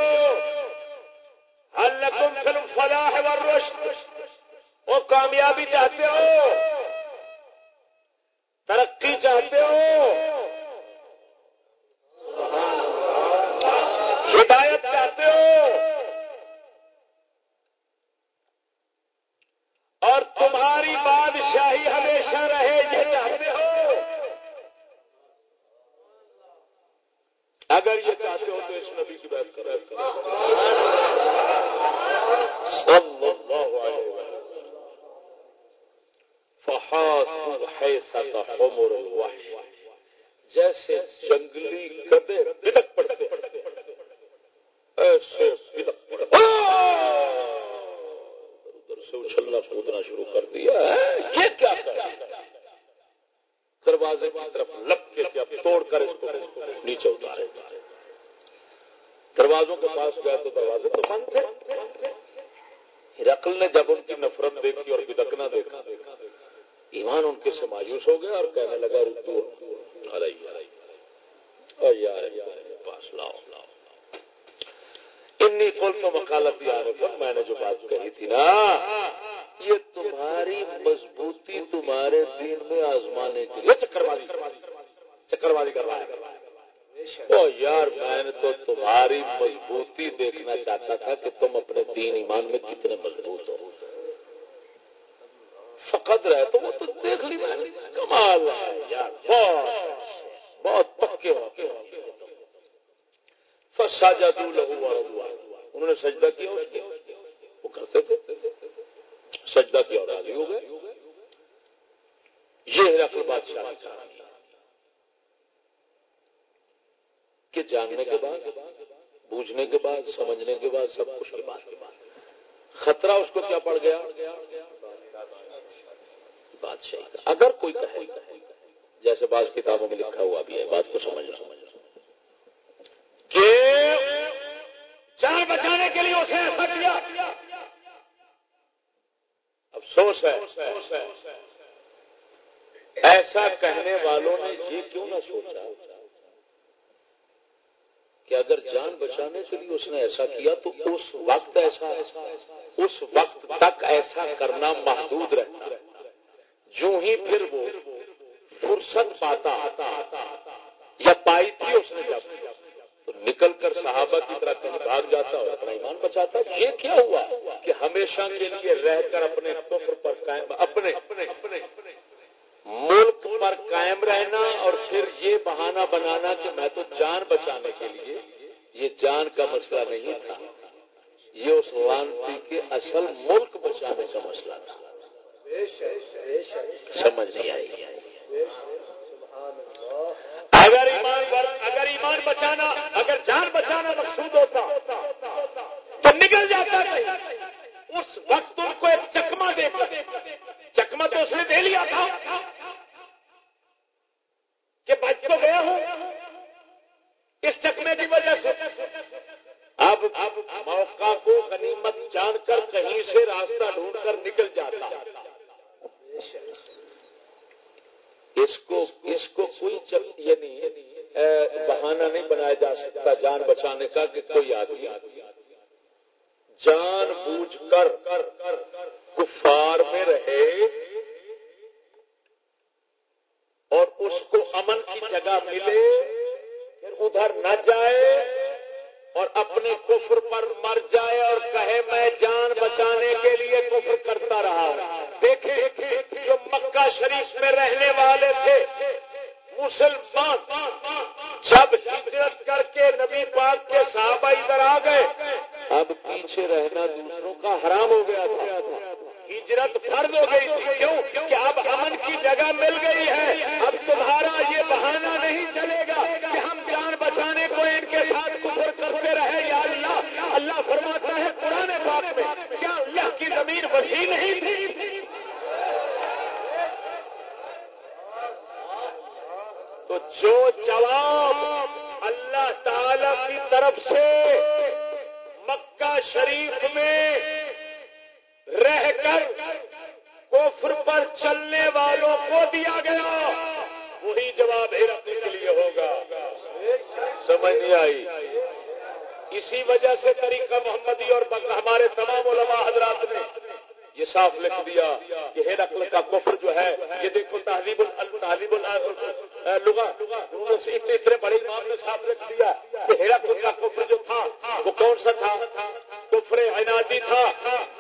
حل لکم فی الفلاح والرشد۔ او کامیابی چاہتے ہو، ترقی چاہتے ہو بادشاہ اگر کوئی کہے، جیسے بعض کتابوں میں لکھا ہوا بھی ہے، بات کو سمجھ سمجھ کہ جان بچانے کے لیے اسے ایسا کیا۔ افسوس ہے۔ ایسا کہنے والوں نے یہ کیوں نہ سوچا کہ اگر جان بچانے کے لیے اس نے ایسا کیا، تو اس وقت ایسا اس وقت تک ایسا کرنا محدود رہتا جو ہی پھر وہ فرصت پاتا یا پائی تھی اس نے جب، تو نکل کر صحابہ کی طرح کہیں بھاگ جاتا اور اپنا ایمان بچاتا۔ یہ کیا ہوا کہ ہمیشہ کے لیے رہ کر اپنے کفر پر قائم، اپنے، ملک پر قائم رہنا اور پھر یہ بہانہ بنانا کہ میں تو جان بچانے کے لیے، یہ جان کا مسئلہ نہیں تھا۔ یہ اس وانتی کے اصل ملک بچانے کا مسئلہ تھا۔ سمجھ نہیں آئی۔ اگر ایمان اگر ایمان بچانا اگر جان بچانا مقصود ہوتا، تو نکل جاتا نہیں۔ اس وقت ان کو ایک چکما دے چکما تو اس نے دے لیا تھا کہ بچ تو گیا ہوں۔ اس چکمے کی وجہ سے۔ اب اب موقع کو غنیمت جان کر کہیں سے راستہ ڈھونڈ کر نکل جاتا۔ اس کو اس کو کوئی یعنی بہانہ نہیں بنایا جا سکتا جان بچانے کا کہ کوئی آدمی۔ جان بوجھ کر کفار میں رہے اور اس کو امن کی جگہ ملے، پھر ادھر نہ جائے اور اپنے کفر پر مر جائے اور کہے، میں جان بچانے کے لیے کفر کرتا رہا دیکھیں جو مکہ شریف میں رہنے والے تھے، مسلمان۔ جب ہجرت کر کے نبی پاک کے صحابہ ادھر آ گئے، اب پیچھے رہنا دوسروں کا حرام ہو گیا تھا۔ ہجرت فرض ہو گئی تھی۔ کیوں؟ کہ اب امن کی جگہ مل گئی ہے۔ اب تمہارا یہ بہانہ نہیں چلے گا کہ ہم جان بچانے کو ان کے ساتھ کفر کرتے رہے یا اللہ۔ اللہ فرماتا ہے پرانے پاک میں، کیا اللہ کی زمین وسیع نہیں تھی؟ تو جو جواب اللہ تعالی کی طرف سے مکہ شریف میں رہ کر کفر پر چلنے والوں کو دیا گیا، وہی جواب ہرنے کے لیے ہوگا۔ سمجھ نہیں آئی۔ اسی وجہ سے طریقہ محمدی اور ہمارے تمام علماء حضرات نے یہ صاف لکھ دیا کہ ہیر اقل کا کفر جو ہے، یہ دیکھو تہذیب تہذیب اتنے اتنے بڑے امام نے صاف لکھ دیا کہ ہیر اقل کا کفر جو تھا وہ کون سا تھا کفر عنادی تھا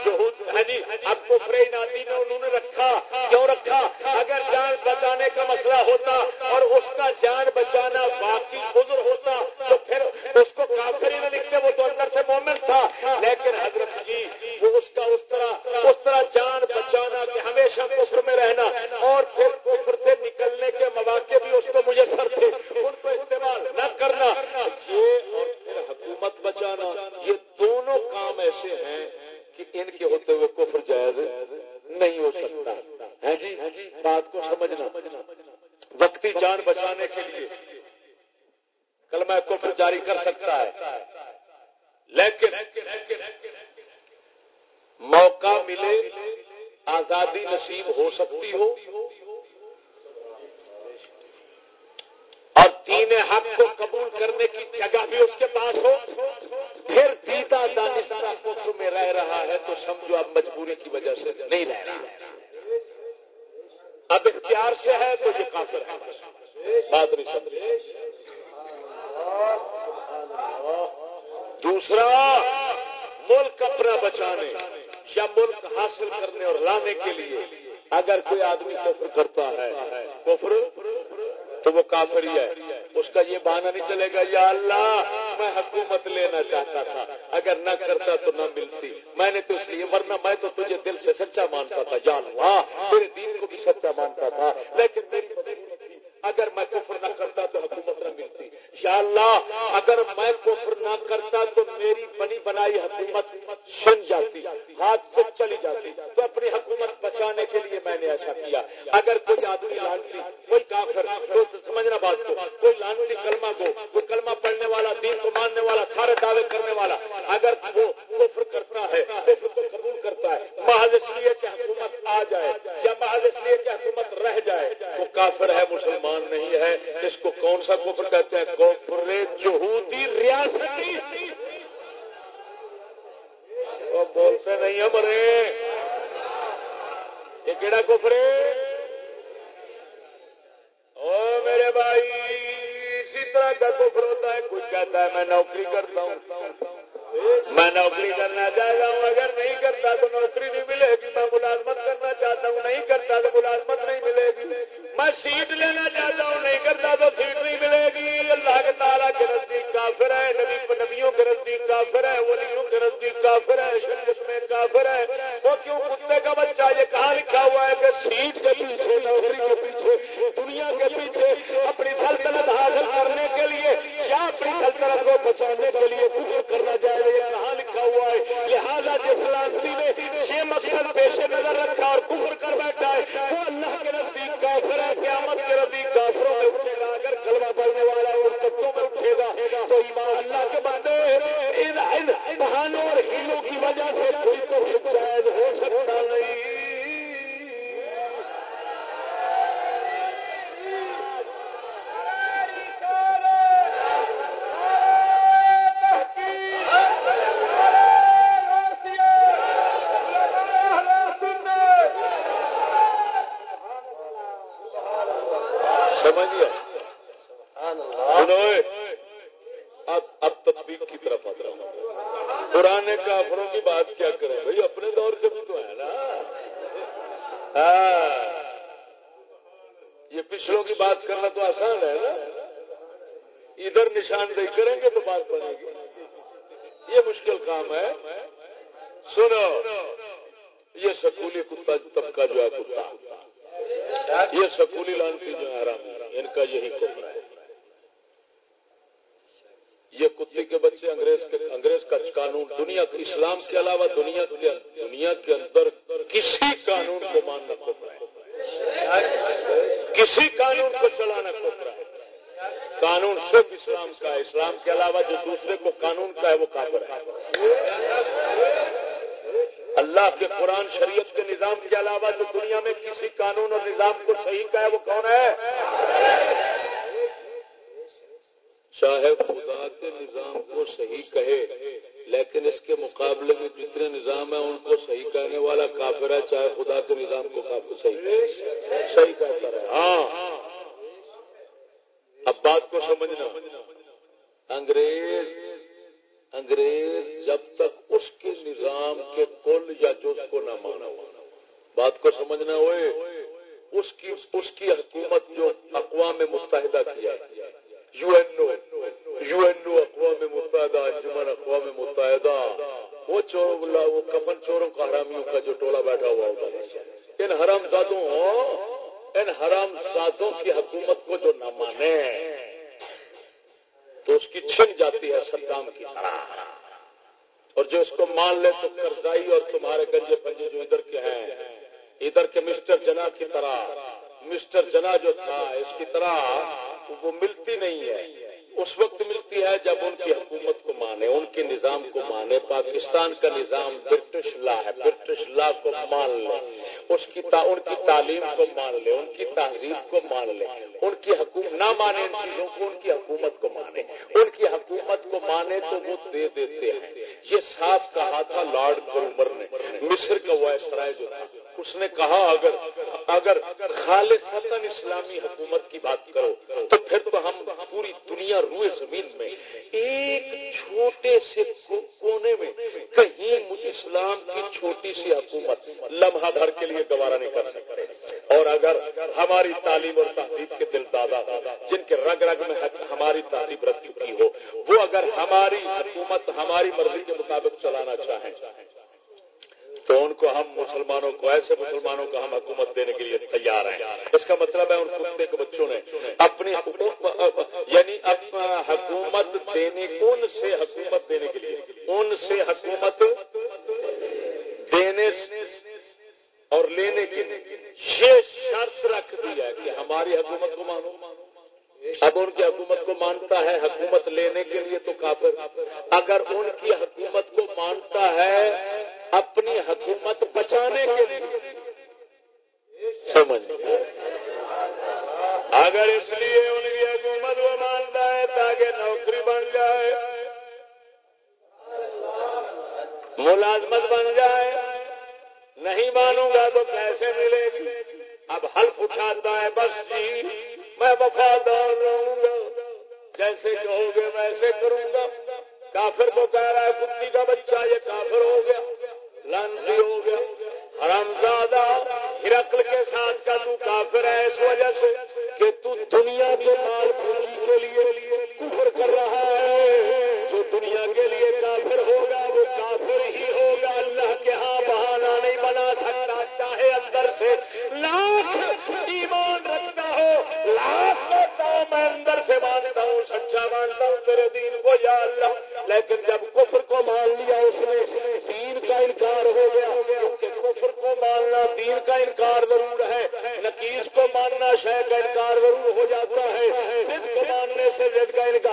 جو جی اب کفر عنادی میں انہوں نے رکھا کیوں رکھا اگر جان بچانے کا مسئلہ ہوتا اور اس کا جان بچانا باقی عذر ہوتا تو پھر اس کو کافر ہی نہ لکھتے وہ تو اندر سے مومنٹ تھا لیکن حضرت جی وہ اس کا اس طرح اس طرح جان بچانا کہ ہمیشہ کفر میں رہنا اور پھر کفر سے نکلنے کے مواقع بھی میسر تھے، ان کو استعمال نہ کرنا۔ یہ اور پھر حکومت بچانا، یہ دونوں کام ایسے ہیں کہ ان کے ہوتے ہوئے کفر جائز نہیں ہو سکتا۔ ہے جی؟ بات کو سمجھنا۔ وقتی جان بچانے کے لیے کل میں کفر جاری کر سکتا ہے۔ لیکن موقع ملے، آزادی نصیب ہو سکتی ہو۔ اور تین حق کو قبول کرنے کی جگہ بھی اس کے پاس ہو۔ پھر پیتا دانستہ کفر میں رہ رہا ہے تو سمجھو اب مجبوری کی وجہ سے نہیں رہ رہا۔ اب اختیار سے ہے تو یہ کافر ہے۔ بات نہیں سمجھ۔ دوسرا، ملک اپنا بچانے یا ملک حاصل کرنے اور لانے کے لیے اگر کوئی آدمی کفر کرتا ہے، کفر تو وہ کافر ہی ہے۔ اس کا یہ بہانہ نہیں چلے گا، یا اللہ، میں حکومت لینا چاہتا تھا۔ اگر نہ کرتا تو نہ ملتی۔ میں نے تو اس لیے، ورنہ میں تو تجھے دل سے سچا مانتا تھا، یا اللہ میرے دین کو بھی سچا مانتا تھا۔ لیکن میری اگر میں کفر نہ کرتا تو حکومت نہ ملتی۔ یا اللہ، اگر میں کفر نہ کرتا تو میری بنی بنائی حکومت سن جاتی، ہاتھ سے چلی جاتی۔ تو اپنی حکومت بچانے کے لیے میں نے ایسا کیا۔ اگر کوئی آدمی لانتی، کوئی کافر، تو سمجھنا بات کو۔ کوئی لانتی کلمہ کو، کوئی کلمہ پڑھنے والا، دین کو ماننے والا، سارے دعوے کرنے والا۔ اگر وہ کفر کرتا ہے، کفر کو قبول کرتا ہے، محض اس لیے کہ حکومت آ جائے یا محض اس لیے کہ حکومت رہ جائے، وہ کافر ہے، مسلمان۔ نہیں ہے، اس کو کون سا کفر کہتے ہیں؟ کفر جہودی ریاستی۔ وہ بولتے نہیں ہم رے یہ کہڑا کفر او میرے بھائی، اسی طرح کا کفر ہوتا ہے۔ کچھ کہتا ہے، میں نوکری کرتا ہوں۔ میں نوکری کرنا چاہتا ہوں، اگر نہیں کرتا تو نوکری نہیں ملے گی۔ میں ملازمت کرنا چاہتا ہوں، نہیں کرتا تو ملازمت نہیں ملے گی۔ میں سیٹ لینا چاہتا ہوں، نہیں کرتا تو سیٹ نہیں ملے گی۔ اللہ کے تعالیٰ کے نزدیک کافر ہے، نبی نبیوں کے نزدیک کافر ہے، ولیوں کے نزدیک کافر ہے، شریعت میں کافر ہے۔ وہ کیوں کتے کا بچہ؟ یہ کہاں لکھا ہوا ہے کہ سیٹ کے پیچھے، نوکری کے پیچھے، دنیا کے پیچھے اپنی سلطنت حاصل کرنے کے لیے یا اپنی سلطنت کو بچانے کے لیے کفر کرنا چاہے یہ کہاں ہے جس لانسی نے یہ مقصد پیش نظر رکھا اور کفر کر بیٹھا ہے۔ وہ اللہ کے نزدیک کافر ہے، قیامت کے نزدیک کافروں میں اٹھے گا۔ اگر کلمہ پڑھنے والا اور تبوں میں اٹھے گا، تو ایمان اللہ کے بندے ان بہانوں اور ہیلوں کی وجہ سے کوئی تو جائز ہو سکتا نہیں۔ اقوام متحدہ کیا۔ U N O, U N O اقوام متحدہ انجمن اقوام متحدہ۔ وہ چور وہ کفن چوروں کا حرامیوں کا جو ٹولہ بیٹھا ہوا ہوگا ان حرام زادوں ان حرام زادوں کی حکومت کو جو نہ مانے، تو اس کی چھن جاتی ہے سدام کی طرح۔ اور جو اس کو مان لے تو کرزائی اور تمہارے گنجے پنجے جو ادھر کے ہیں، ادھر کے مسٹر جنا کی طرح۔ مسٹر جنا جو تھا، اس کی طرح وہ ملتی نہیں ہے۔ اس وقت ملتی ہے جب ان کی حکومت کو مانے، ان کے نظام کو مانے۔ پاکستان کا نظام برٹش لا ہے، برٹش لا کو مان لے۔ اس کی تا، ان کی تعلیم کو مان لے، ان کی تہذیب کو مان لے۔ ان کی حکومت، نہ مانے ان چیزوں کو ان کی حکومت کو مانے۔ ان کی حکومت کو مانے تو وہ دے دیتے ہیں۔ یہ صاف کہا تھا لارڈ کلمر نے، مصر کا وائسرائے جو تھا۔ اس نے کہا، اگر اگر خالص اسلامی حکومت کی بات کرو، تو پھر تو ہم پوری دنیا روئے زمین میں ایک چھوٹے سے کونے میں کہیں اسلام کی چھوٹی سی حکومت لمحہ بھر کے لیے گوارا نہیں کر سکتے۔ اور اگر ہماری تعلیم اور تہذیب کے دل دادا جن کے رگ رگ میں ہماری تہذیب رکھ چکی ہو، وہ اگر ہماری حکومت ہماری مرضی کے مطابق چلانا چاہیں تو ان کو ہم مسلمانوں کو، ایسے مسلمانوں کو ہم حکومت دینے کے لیے تیار ہیں۔ اس کا مطلب ہے ان کتے کے بچوں نے اپنی یعنی حکومت دینے، ان سے حکومت دینے کے لیے، ان سے حکومت دینے اور لینے کے لیے۔ یہ شرط رکھ دی ہے کہ ہماری حکومت کو مانو۔ اب ان کی حکومت کو مانتا ہے، حکومت لینے کے لیے تو کافر۔ اگر ان کی حکومت کو مانتا ہے اپنی حکومت بچانے کے لیے۔ سمجھ اگر اس لیے ان کی حکومت وہ مانتا ہے تاکہ نوکری بن جائے، ملازمت بن جائے، نہیں مانوں گا تو کیسے ملے گی؟ اب حلف اٹھاتا ہے، بس جی میں وفادار رہوں گا۔ جیسے کہو گے، ویسے کروں گا۔ کافر کو کہہ رہا ہے، کتی کا بچہ، یہ کافر ہو گیا۔ لانتی ہو گیا۔ حرام زیادہ ہرکل کے ساتھ کا تو کافر ہے اس وجہ سے کہ تو دنیا کے مال پونجی کے لیے کفر کر رہا ہے۔ جو دنیا کے لیے کافر ہوگا، وہ کافر ہی ہوگا۔ اللہ کے ہاں بہانا نہیں بنا سکتا۔ چاہے اندر سے لاکھ ایمان رکھتا ہو، لاکھ کرتا ہوں میں اندر سے۔ مانتا ہوں، سچا مانتا ہوں، تیرے دین کو یا اللہ۔ لیکن جب کفر انکار ضرور ہے۔ نکیز کو ماننا شہ کا انکار ضرور ہو جاتا ہے۔ صرف کو ماننے سے رد کا انکار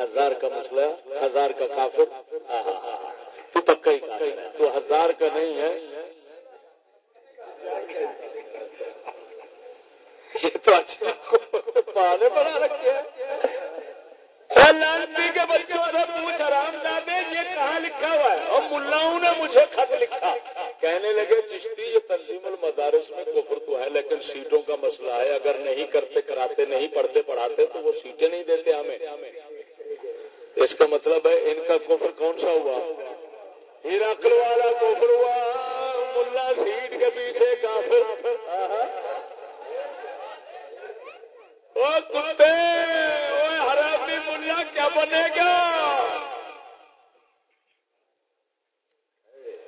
ہزار کا مسئلہ ہزار کا کافر۔ تو پکا ہی تو ہزار کا نہیں ہے۔ یہ تو اچھا پانے بنا رکھے لانتی کے بچوں سے پوچھ آرام دادے یہ کہاں لکھا ہوا ہے؟ اور ملاؤں نے مجھے خط لکھا۔ کہنے لگے، چشتی، یہ تنظیم المدارس میں کفر تو ہے، لیکن سیٹوں کا مسئلہ ہے۔ اگر نہیں کرتے، کراتے، نہیں پڑھتے، پڑھاتے، تو وہ سیٹیں نہیں دیتے ہمیں۔ اس کا مطلب ہے ان کا کفر کون سا ہوا؟ ہیراکل والا کفر ہوا، ملا سیٹ کے پیچھے کافر۔ او وہ او حرامی ملا، کیا بنے گا؟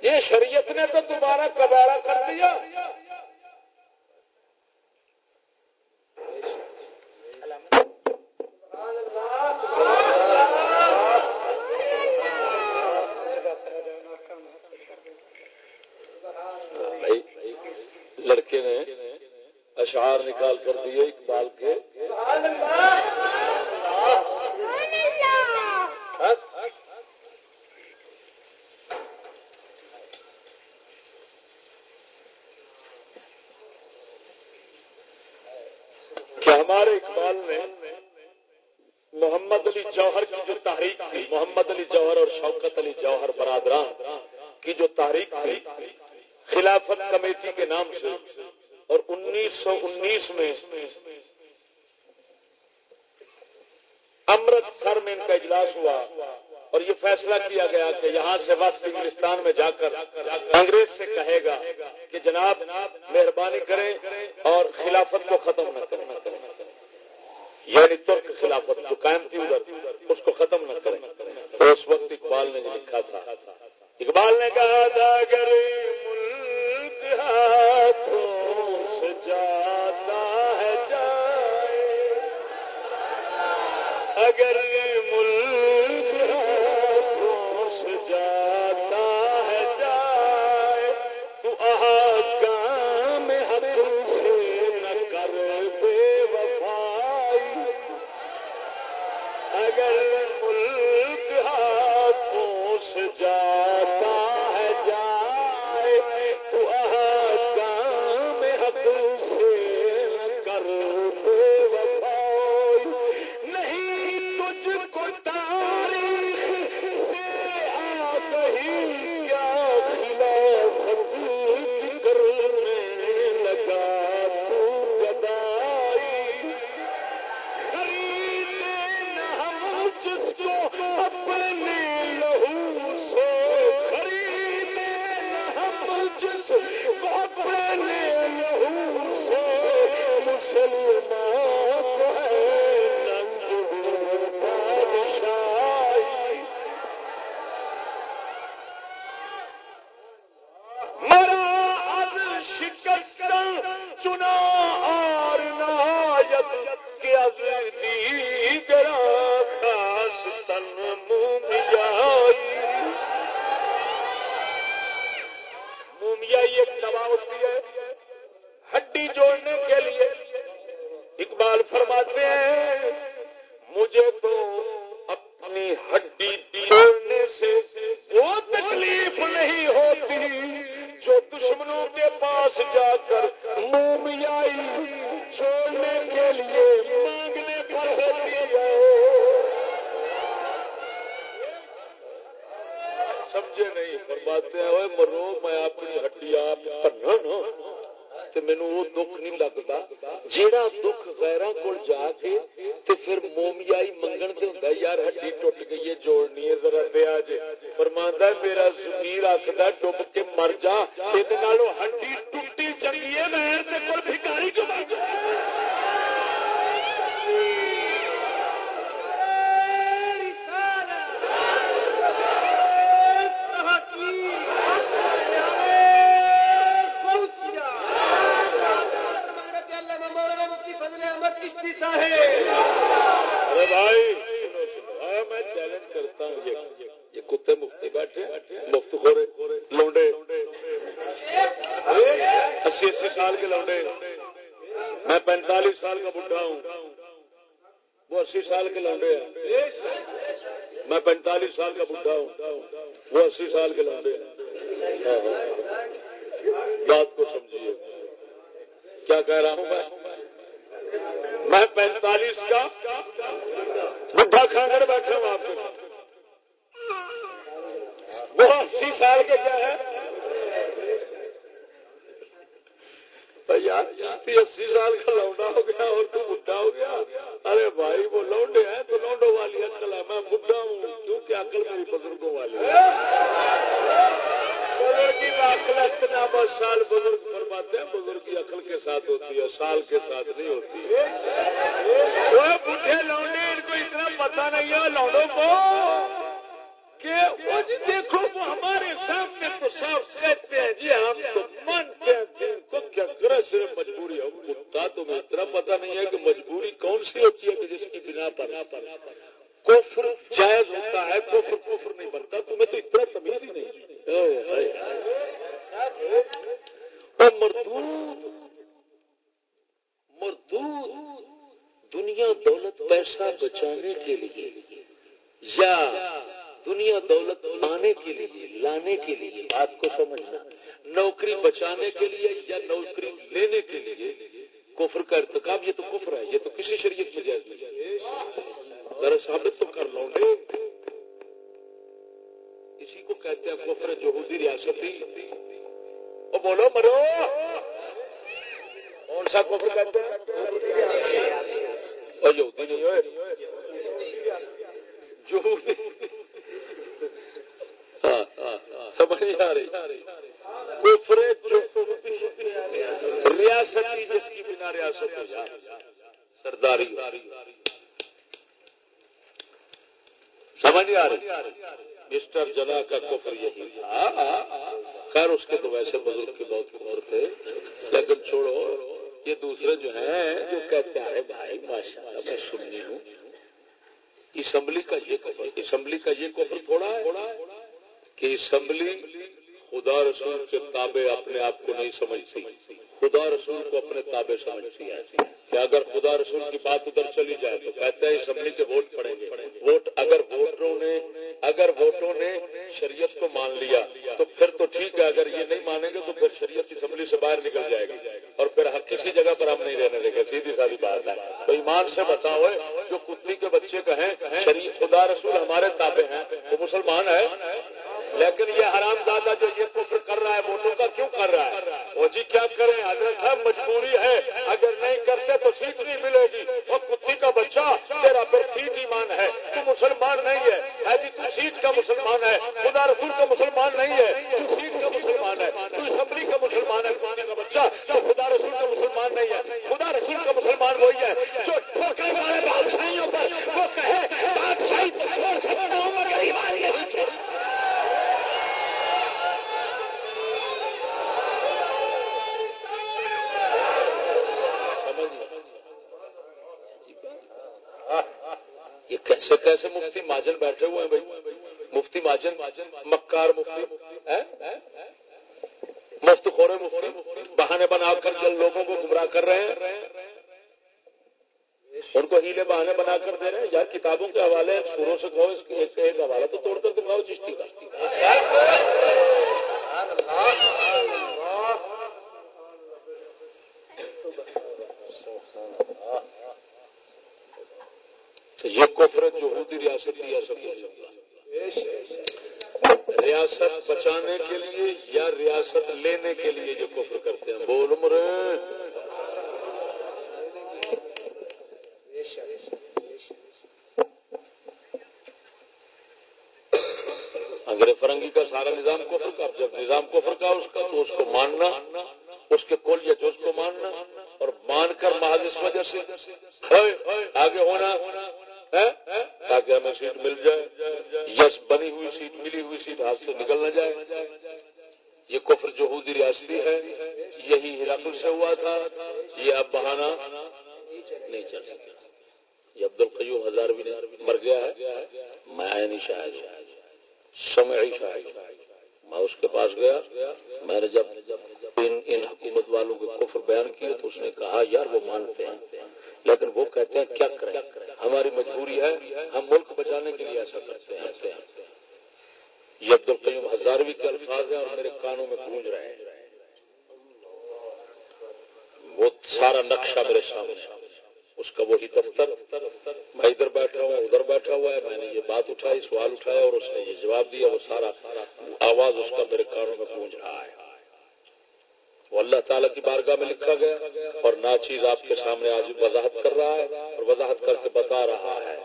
یہ شریعت نے تو تمہارا کبارہ کر دیا۔ باہر نکال کر دیے اقبال کے۔ بڈھا ہوں، کیونکہ عقل میری بزرگوں والی بزرگی سال بزرگ فرماتے ہیں بزرگ کی عقل کے ساتھ ہوتی ہے، سال کے ساتھ نہیں ہوتی۔ ہے بڈھے لونے، ان کو اتنا پتہ نہیں ہے لوڈوں کو۔ کہ جی دیکھو، وہ ہمارے سامنے تو صاف کہتے ہیں جی ہم تو مانتے ہیں دین کو کیا گرہ صرف مجبوری ہے۔ کتا تمہیں اتنا پتہ نہیں ہے کہ مجبوری کون سی ہوتی ہے کہ جس کی بنا پر۔ کفر جائز ہوتا ہے، کفر کفر نہیں بنتا، تمہیں تو اتنا تمیز ہی نہیں۔ اور مردود مردود دنیا دولت پیسہ بچانے کے لیے یا دنیا دولت لانے کے لیے، لانے کے لیے، بات کو سمجھنا، نوکری بچانے کے لیے یا نوکری لینے کے لیے کفر کا ارتقاب یہ تو کفر ہے، یہ تو کسی شریعت میں جائز نہیں۔ اگر ثابت تو کر لو گے۔ اسی کو کہتے ہیں کفر جوہودی ریاست تھی وہ بولو مرو۔ کون سا کفر کہتے ہیں؟ ہاں، ہاں، ہاں۔ سمجھ آ رہی۔ کفر ریاست کی بنا ریاست سرداری سمجھ آ رہی مسٹر جنا کا کفر یہی تھا۔ خیر، اس کے تو ویسے بزرگ کے بہت کفر تھے۔ لیکن چھوڑو، یہ دوسرے جو ہیں، جو کہتے ہیں، بھائی ماشاء اللہ میں سننی ہوں۔ اسمبلی کا یہ کفر، اسمبلی کا یہ کفر تھوڑا ہے کہ اسمبلی خدا رسول کے تابع اپنے آپ کو نہیں سمجھتی۔ خدا رسول کو اپنے تابع سمجھتی ہے۔ کہ اگر خدا رسول کی بات ادھر چلی جائے تو کہتا ہے اسمبلی سے ووٹ پڑیں گے۔ ووٹ اگر ووٹروں نے اگر ووٹوں نے شریعت کو مان لیا تو پھر تو ٹھیک ہے، اگر یہ نہیں مانیں گے تو پھر شریعت اسمبلی سے باہر نکل جائے گی۔ اور پھر کسی جگہ پر ہم نہیں رہنے دیں گے، سیدھی سادی بات ہے۔ تو ایمان سے بتاؤ جو کتنی کے بچے کہیں، شریف خدا رسول ہمارے تابع ہیں، وہ مسلمان ہے لیکن یہ حرام دادا جو یہ کفر کر رہا ہے ووٹوں کا کیوں کر رہا ہے؟ وہ جی کیا کریں؟ حضرت صاحب مجبوری ہے۔ اگر نہیں کرتے تو سیٹ نہیں ملے گی۔ اور کتنی کا بچہ؟ تیرا پھر سیٹ ایمان ہے۔ تو مسلمان نہیں ہے۔ ہے جی تو سیٹ کا مسلمان ہے۔ خدا رسول کا مسلمان نہیں ہے۔ تو سیٹ کا مسلمان ہے۔ تو اسمبلی کا مسلمان ہے۔ کتی کا بچہ؟ تو خدا رسول کا مسلمان نہیں ہے۔ خدا رسول کا مسلمان وہی ہے۔ جو ٹھوکے والے بادشاہیوں پر وہ کہے، بادشاہی چھوڑ کیسے مفتی ماجن بیٹھے ہوئے ہیں بھائی؟ مفتی ماجن، مکار مفتی مفت خورے مفتی، بہانے بنا کر جل لوگوں کو گمراہ کر رہے ہیں۔ ان کو ہیلے بہانے بنا کر دے رہے ہیں۔ یار، کتابوں کے حوالے شروع سے کہو، اس کے ایک حوالہ تو توڑ کر دکھاؤ چشتی کا۔ یہ کفر جہودی ریاست ریاست بچانے کے لیے یا ریاست لینے کے لیے جو کفر کرتے ہیں؟ بول مرے اگر فرنگی کا سارا نظام کفر کا، جب نظام کفر کا، اس کا تو اس کو ماننا، اس کے کل یا جز کو ماننا، اور مان کر محض اس وجہ سے۔ آگے ہونا۔ تاکہ ہمیں سیٹ مل جائے۔ یس، بنی ہوئی سیٹ، ملی ہوئی سیٹ ہاتھ سے نکل نہ جائے۔ یہ کفر جہودی ریاستی ہے۔ یہی ہراکل سے ہوا تھا۔ یہ اب بہانا نہیں چل سکتا۔ یہ عبد القیوم ہزار بھی مر گیا ہے۔ میں آیا نہیں شاید۔ سمعی شاید۔ میں اس کے پاس گیا۔ میں نے جب ان ان حکومت والوں کے کفر بیان کیے تو اس نے کہا، یار، وہ مانتے ہیں۔ لیکن وہ کہتے ہیں، کیا کریں؟ ہماری مجبوری ہے، ہم ملک بچانے کے لیے ایسا کرتے ہیں یہ عبد القیم ہزاروی کے الفاظ ہیں اور میرے کانوں میں گونج رہے ہیں۔ وہ سارا نقشہ میرے سامنے اس کا وہی دفتر، میں ادھر بیٹھا ہوں، ادھر بیٹھا ہوا ہے، میں نے یہ بات اٹھائی، سوال اٹھایا اور اس نے یہ جواب دیا، وہ سارا آواز اس کا میرے کانوں میں گونج رہا ہے۔ وہ اللہ تعالیٰ کی بارگاہ میں لکھا گیا اور نہ چیز آپ کے سامنے آج وضاحت کر رہا ہے اور وضاحت کر کے بتا رہا ہے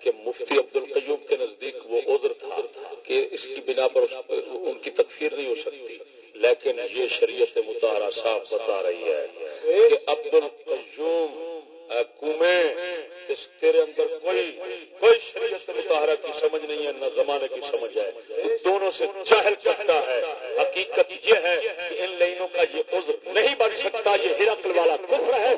کہ مفتی عبد القیوم کے نزدیک وہ عذر تھا کہ اس کی بنا پر ان کی تکفیر نہیں ہو سکتی، لیکن یہ شریعت مطالعہ صاف بتا رہی ہے کہ عبد القیوم تیرے اندر کوئی کوئی شریعت مطالعہ کی سمجھ نہیں ہے، نہ زمانے کی سمجھ ہے۔ دونوں سے چہل کرتا ہے۔ حقیقت یہ ہے کہ ان لائنوں کا یہ عذر نہیں بن سکتا، یہ ہرکل والا کفر ہے۔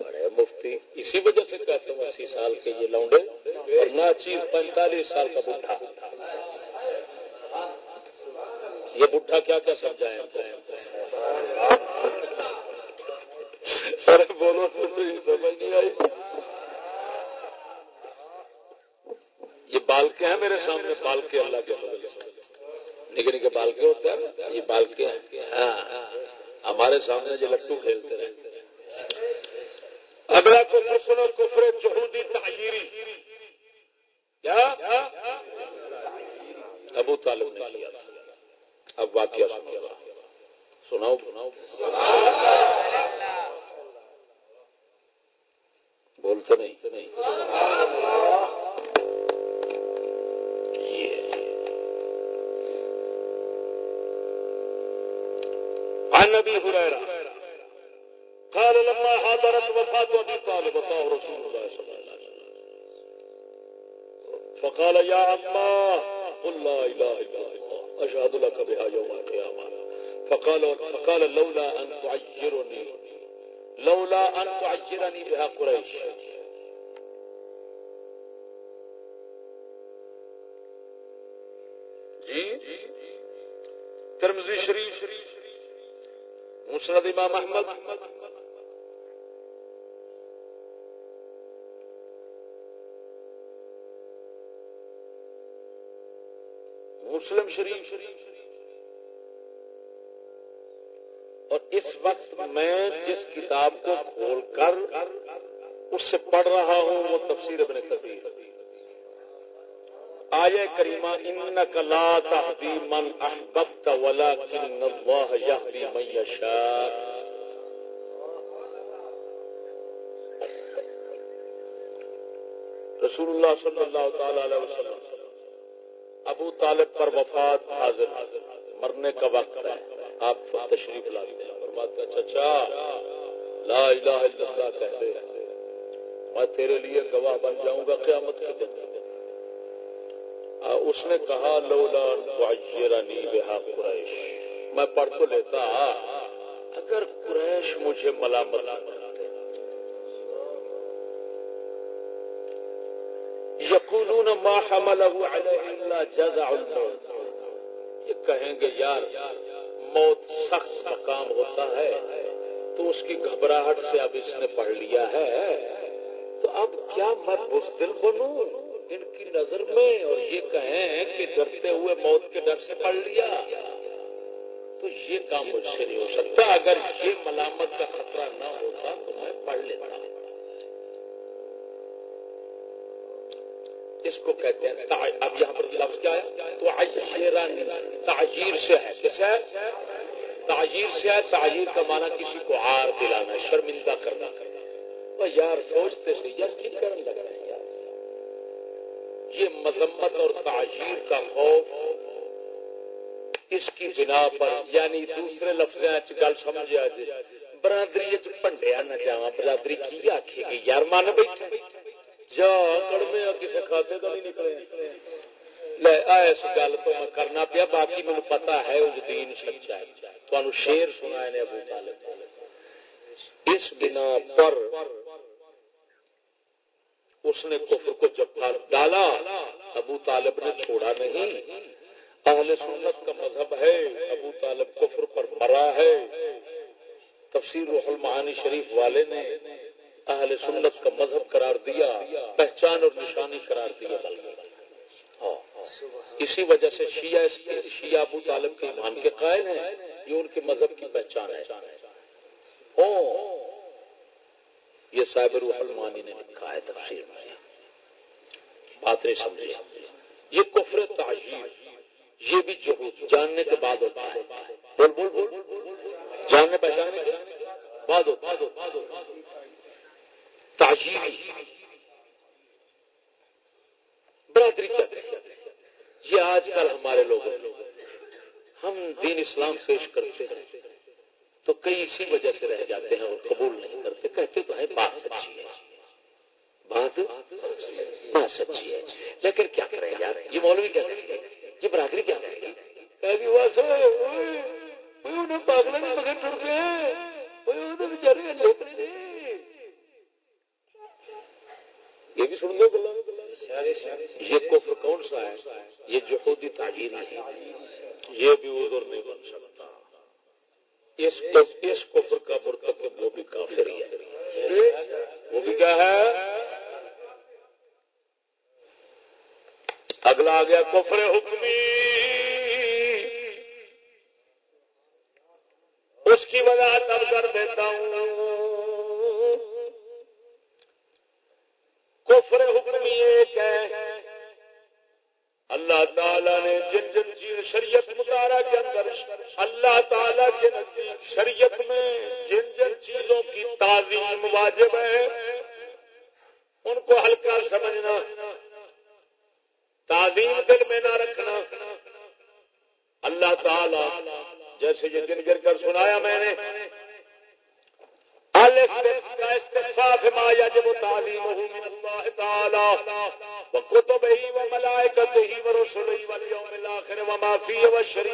بڑے مفتی اسی وجہ سے کہتے ہیں اسی سال کے یہ لونڈے اور نہ پینتالیس سال کا بڈھا۔ یہ بڈھا کیا کیا سمجھائے ارے بولو تو سمجھ نہیں آئی۔ یہ بال کے ہیں میرے سامنے بال کے اللہ کے نگے نگے بال کے ہوتے ہیں، یہ بال کے ہیں۔ ہاں ہمارے سامنے جو لٹو کھیلتے رہتے اگلا کفر سنو کفر جہودی تعیری کیا؟ ابو طالب نے کیا۔ اب واقعہ سناؤ سناؤ۔ لولا أن تعجرني. لولا أن تعجرني بها قريش جی؟ ترمزی شریف، مسند امام احمد. مسلم شریف اور اس وقت میں جس کتاب کو کھول کر اس سے پڑھ رہا ہوں، وہ تفسیر ابن کثیر۔ آئے کریمہ، انک لا تهدی من احببت ولكن الله يهدي من يشاء رسول اللہ صلی اللہ تعالی علیہ وسلم، ابو طالب پر وفات حاضر، مرنے کا وقت ہے، آپ تشریف لاتے ہیں فرماتے چچا، لا الہ الا اللہ کہتے ہیں میں تیرے لیے گواہ بن جاؤں گا قیامت کے دن۔ اس نے کہا، لولا وعجرنی بها قریش۔ میں پڑھ تو لیتا، اگر قریش مجھے ملامت کرتے۔ یقولون ما حمله علیہ الا جزع الموت۔ یہ کہیں گے، یار موت سخت مقام ہوتا ہے، تو اس کی گھبراہٹ سے اب اس نے پڑھ لیا ہے۔ تو اب کیا میں بزدل بنوں؟ ان کی نظر میں اور یہ کہیں کہ ڈرتے ہوئے موت کے ڈر سے پڑھ لیا۔ تو یہ کام مجھ سے نہیں ہو سکتا۔ اگر یہ ملامت کا خطرہ نہ ہوتا تو میں پڑھ لیتا۔ اس کو کہتے ہیں اب یہاں پر لفظ کیا ہے؟ تو تعجیر سے ہے، کس ہے؟ تعجیر سے ہے، تعجیر کا معنی کسی کو ہار دلانا شرمندہ کرنا کرنا۔ وہ یار، سوچتے سے یار ٹھیک کرنے لگ رہے ہیں یار؟ یہ مذمت اور تعجیر کا خوف اس کی بنا پر یعنی دوسرے لفظ گل سمجھ آ جائے برادری چنڈیا نہ جا برادری کی آخے گی؟ یار من بیٹھے۔ جا کڑمے کسی کھاتے تو نہیں نکلے۔ لے اس گل تو میں کرنا پیا، باقی مجھے پتا ہے اس دین سچا ہے۔ تمہیں شیر سنا ہے ابو طالب۔ اس بنا پر اس نے کفر کو جب ڈالا۔ ابو طالب نے چھوڑا نہیں۔ اہل سنت کا مذہب ہے، ابو طالب کفر پر مرا ہے۔ تفسیر روح المعانی شریف والے نے اہل سنت کا مذہب قرار دیا، پہچان اور نشانی قرار دیا ہاں، ہاں۔ اسی وجہ سے شیعہ شیعہ ابو طالب کے ایمان کے قائل ہیں، یہ ان کے مذہب کی پہچان ہے۔ ہاں۔ یہ صاحب روح المانی نے لکھا ہے تفسیر میں۔ بات نہیں سمجھے۔ یہ کفر تعجیل، یہ بھی جو جاننے کے بعد ہوتا ہے۔ بول بول بول۔ جاننے پہچاننے کے بعد ہوتا ہے۔ تاجیل برادری یہ آج کل ہمارے لوگ ہم دین اسلام پیش کرتے ہیں، تو کئی اسی وجہ سے رہ جاتے ہیں اور قبول نہیں کرتے، کہتے تو ہے بات سچی ہے۔ بات بات سچی ہے۔ لیکن کیا کریں یار؟ یہ مولوی کیا کریں گے یہ برادری کیا کرے گی؟ پاگل مگر ٹوٹ گئے بیچارے یہ بھی سن دو یہ کفر کون سا ہے یہ جو خودی تعجیل ہے یہ بھی ادھر نہیں بن سکتا اس کفر کا مرتب وہ بھی کافر ہی ہے وہ بھی کیا ہے اگلا آ گیا کفر حکمی اس کی وجہ تب کر دیتا ہوں الآخر والشريعة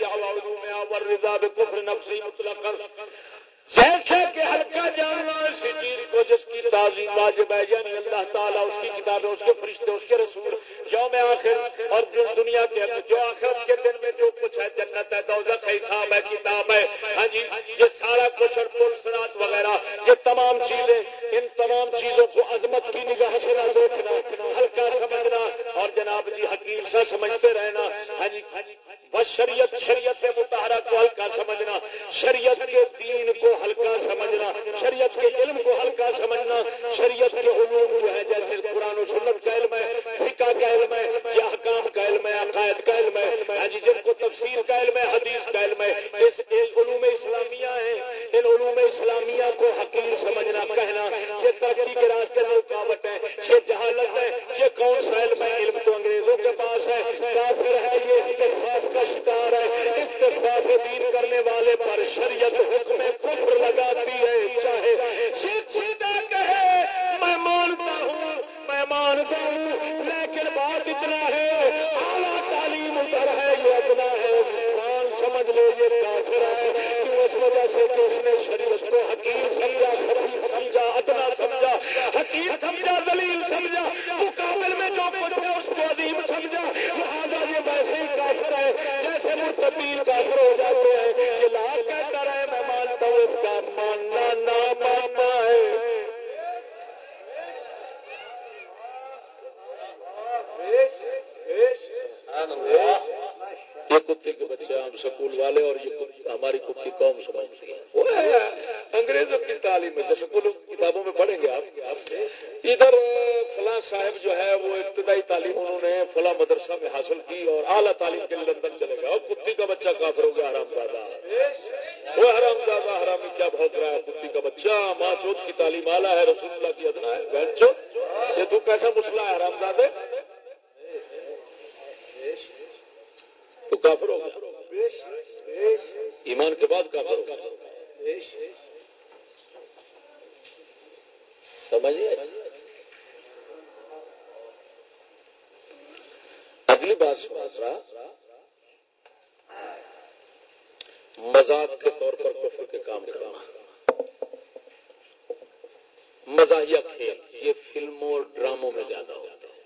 بچہ کافر ہو گیا، حرام زیادہ وہ حرام زیادہ حرام کیا بھوک رہا ہے؟ کتی کا بچہ، ماں چوت کی تعلیم آلہ ہے، رسول اللہ کی ادنا ہے۔ بہن چوت یہ تو کیسا مسئلہ ہے، حرام زیادہ تو کافر ہوگا ایمان کے بعد کافر ہوگا سمجھیے اگلی بات سنا رہا مزاق کے طور پر کفر کے کام کرنا۔ مزاحیہ کھیل، یہ فلموں اور ڈراموں میں زیادہ ہوتا ہے۔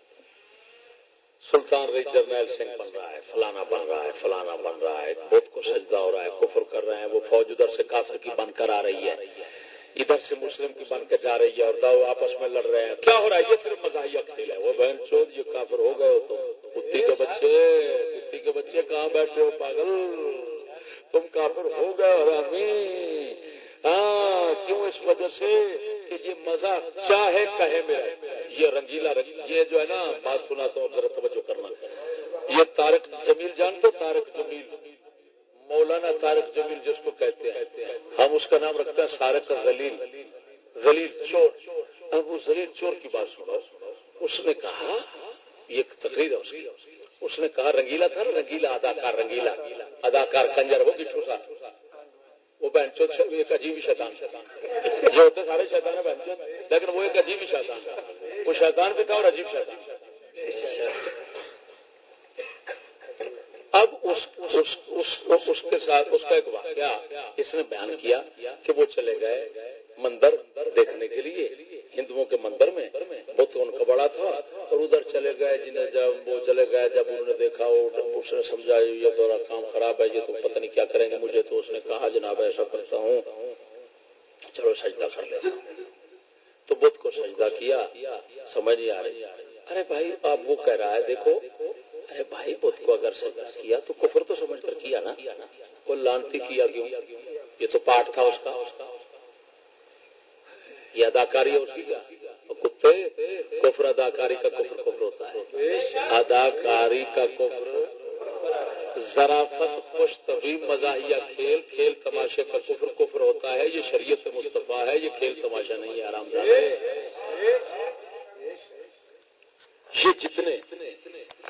سلطان رئی جرنیل سنگھ بن رہا ہے، فلانا بن رہا ہے، فلانا بن رہا ہے بت کو سجدہ ہو رہا ہے، کفر کر رہے ہیں، وہ فوج ادھر سے کافر کی بن کر آ رہی ہے۔ ادھر سے مسلم کی بن کے جا رہی ہے اور داؤ آپس میں لڑ رہے ہیں۔ کیا ہو رہا ہے؟ یہ صرف مزاحیہ کھیل ہے۔ وہ بہن چود، یہ کافر ہو گئے ہو تو۔ کتی کے بچے کتی کے بچے کہاں بیٹھے ہو؟ پاگل۔ تم کافر ہو گئے اور ہاں کیوں اس وجہ سے کہ یہ مزہ چاہے کہے میرا۔ یہ رنگیلا یہ جو ہے نا، بات سنا تو ذرا توجہ کرنا۔ یہ تارک جمیل جانتے؟ تارک جمیل۔ مولانا تارک جمیل جس کو کہتے ہیں۔ ہم اس کا نام رکھتے ہیں سارک غلیل۔ غلیل چور۔ اب وہ زلیل چور کی بات سنو۔ اس نے کہا، یہ تقریر ہے اس اس نے کہا، رنگیلا تھا رنگیلا اداکار، رنگیلا۔ اداکار کنجر، وہ کچھ سا۔ وہ بہن چوتھ ایک عجیب شیطان۔ یہ ہوتے سارے شیطان ہیں بہن لیکن وہ ایک عجیب شیطان وہ شیطان بھی تھا اور عجیب شیطان اب اس اس کے ساتھ اس کا ایک واقعہ اس نے بیان کیا کہ وہ چلے گئے۔ مندر دیکھنے کے لیے۔ ہندوؤں کے مندر میں بت ان کا بڑا تھا اور ادھر چلے گئے جنہیں جب وہ چلے گئے، جب انہوں نے دیکھا اس نے سمجھا یہ تو کام خراب ہے، یہ تو پتہ نہیں کیا کریں گے مجھے۔ تو اس نے کہا، جناب ایسا کرتا ہوں، چلو سجدہ کر لیتا تو بت کو سجدہ کیا، سمجھ نہیں آ رہی۔ ارے بھائی، آپ وہ کہہ رہا ہے، دیکھو۔ ارے بھائی، بت کو اگر سجدہ کیا تو کفر تو سمجھ کر کیا نا؟ وہ لانتی کیا کیوں؟ یہ تو پاٹ تھا اس کا۔ یہ اداکاری ہے اس کی کیا کتے کفر اداکاری کا کفر کفر ہوتا ہے۔ اداکاری کا کفر ذرافت خوش طبی مزاحیہ کھیل کھیل تماشے کا کفر کفر ہوتا ہے۔ یہ شریعت مصطفیٰ ہے، یہ کھیل تماشا نہیں ہے آرام دہ یہ جتنے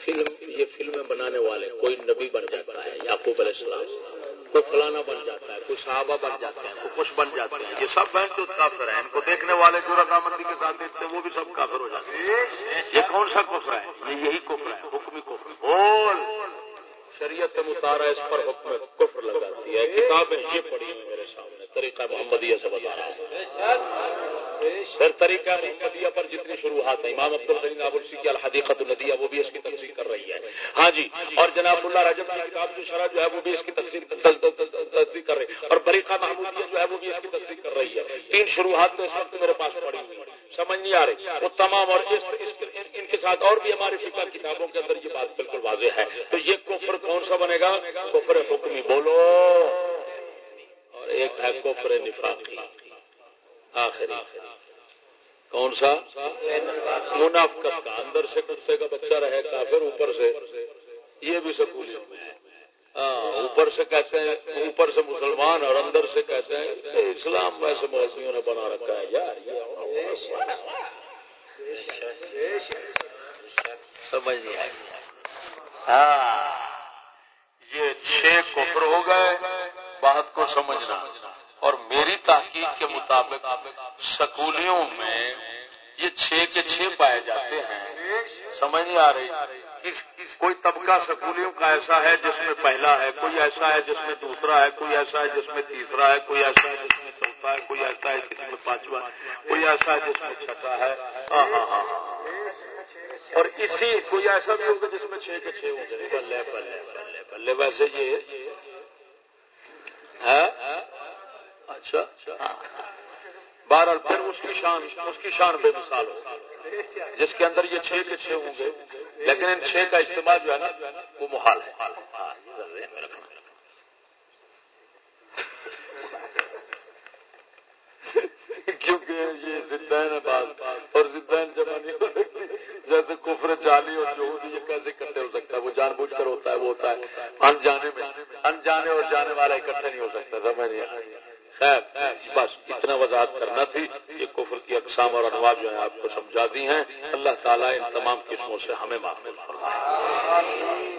فلم، یہ فلمیں بنانے والے، کوئی نبی بن جاتا ہے، یعقوب علیہ السلام۔ کوئی فلانا بن جاتا ہے، کوئی صحابہ بن جاتے ہیں کوئی کچھ بن جاتے ہیں یہ سب بہن جو کافر ہیں، ان کو دیکھنے والے جو رضامندی کے ساتھ دیکھتے ہیں، وہ بھی سب کافر ہو جاتے ہیں۔ یہ کون سا کفر ہے؟ یہ یہی کفر ہے، حکمی کفر۔ بول۔ شریعت مطالعہ اس پر حکم کفر لگاتی ہے۔ کتابیں یہ پڑھی ہیں میرے سامنے۔ طریقہ محمدیہ سے بتا رہا ہوں۔ پھر طریقہ محمدیہ پر جتنی شروعات ہیں، امام عبد الرحیم ابوسی کی الحدیقت الندیہ، وہ بھی اس کی تفصیل کر رہی ہے۔ ہاں جی اور جناب اللہ رجب کی کتاب جو شرح جو ہے، وہ بھی اس کی تفصیل تصدیق کر رہی ہے۔ اور طریقہ محمودیہ جو ہے، وہ بھی اس کی تصدیق کر رہی ہے۔ تین شروعات تو اس وقت میرے پاس پڑی ہوئی سمجھ نہیں آ رہی۔ وہ تمام اور ان کے ساتھ اور بھی ہماری فکا کتابوں کے اندر یہ بات بالکل واضح ہے۔ تو یہ کفر کون سا بنے گا؟ کفر حکمی، بولو۔ اور ایک ہے کفر نفاقی۔ آخری۔ کون سا؟ منافقت کا۔ اندر سے کتے کا بچہ رہے گا پھر اوپر سے۔ یہ بھی سکولیوں میں ہے۔ ہاں اوپر سے کہتے ہیں، اوپر سے مسلمان اور اندر سے کہتے ہیں اسلام ویسے مولویوں نے بنا رکھا ہے۔ یار سمجھ نہیں آئی۔ ہاں یہ چھ کفر ہو گئے۔ بات کو سمجھنا اور میری تحقیق کے مطابق سکولیوں میں یہ چھ کے چھ پائے جاتے ہیں۔ سمجھ نہیں آ رہی؟ کوئی طبقہ سکولیوں کا ایسا ہے جس میں پہلا ہے، کوئی ایسا ہے جس میں دوسرا ہے، کوئی ایسا ہے جس میں تیسرا ہے، کوئی ایسا ہے جس میں چوتھا ہے، کوئی ایسا ہے جس میں پانچواں کوئی ایسا ہے جس میں چھٹا ہے۔ ہاں،, ہاں ہاں ہاں۔ اور اسی کوئی ایسا بھی ہوگا جس میں چھ کے چھ ہوں گے۔ بلے بلے بلے بلے۔ ویسے یہ اچھا۔ بہرحال پھر اس کی شان، اس کی شان بے مثال ہو جس کے اندر یہ چھ کے چھ ہوں گے۔ لیکن ان چھ کا استعمال جو ہے نا، وہ محال ہے۔ کیونکہ یہ زدین ہے بات اور زدین جمع نہیں ہو سکتی جیسے کفر جالی اور جو یہ کیسے اکٹھے ہو سکتا ہے؟ وہ جان بوجھ کر ہوتا ہے، وہ ہوتا ہے۔ انجانے میں، انجانے اور جانے والا اکٹھے نہیں ہو سکتا، سمجھ نہیں خیر، بس اتنا وضاحت کرنا تھی یہ کفر کی اقسام اور انواع جو ہیں آپ کو سمجھا دی ہیں۔ اللہ تعالیٰ ان تمام قسموں سے ہمیں معقول فرمائے۔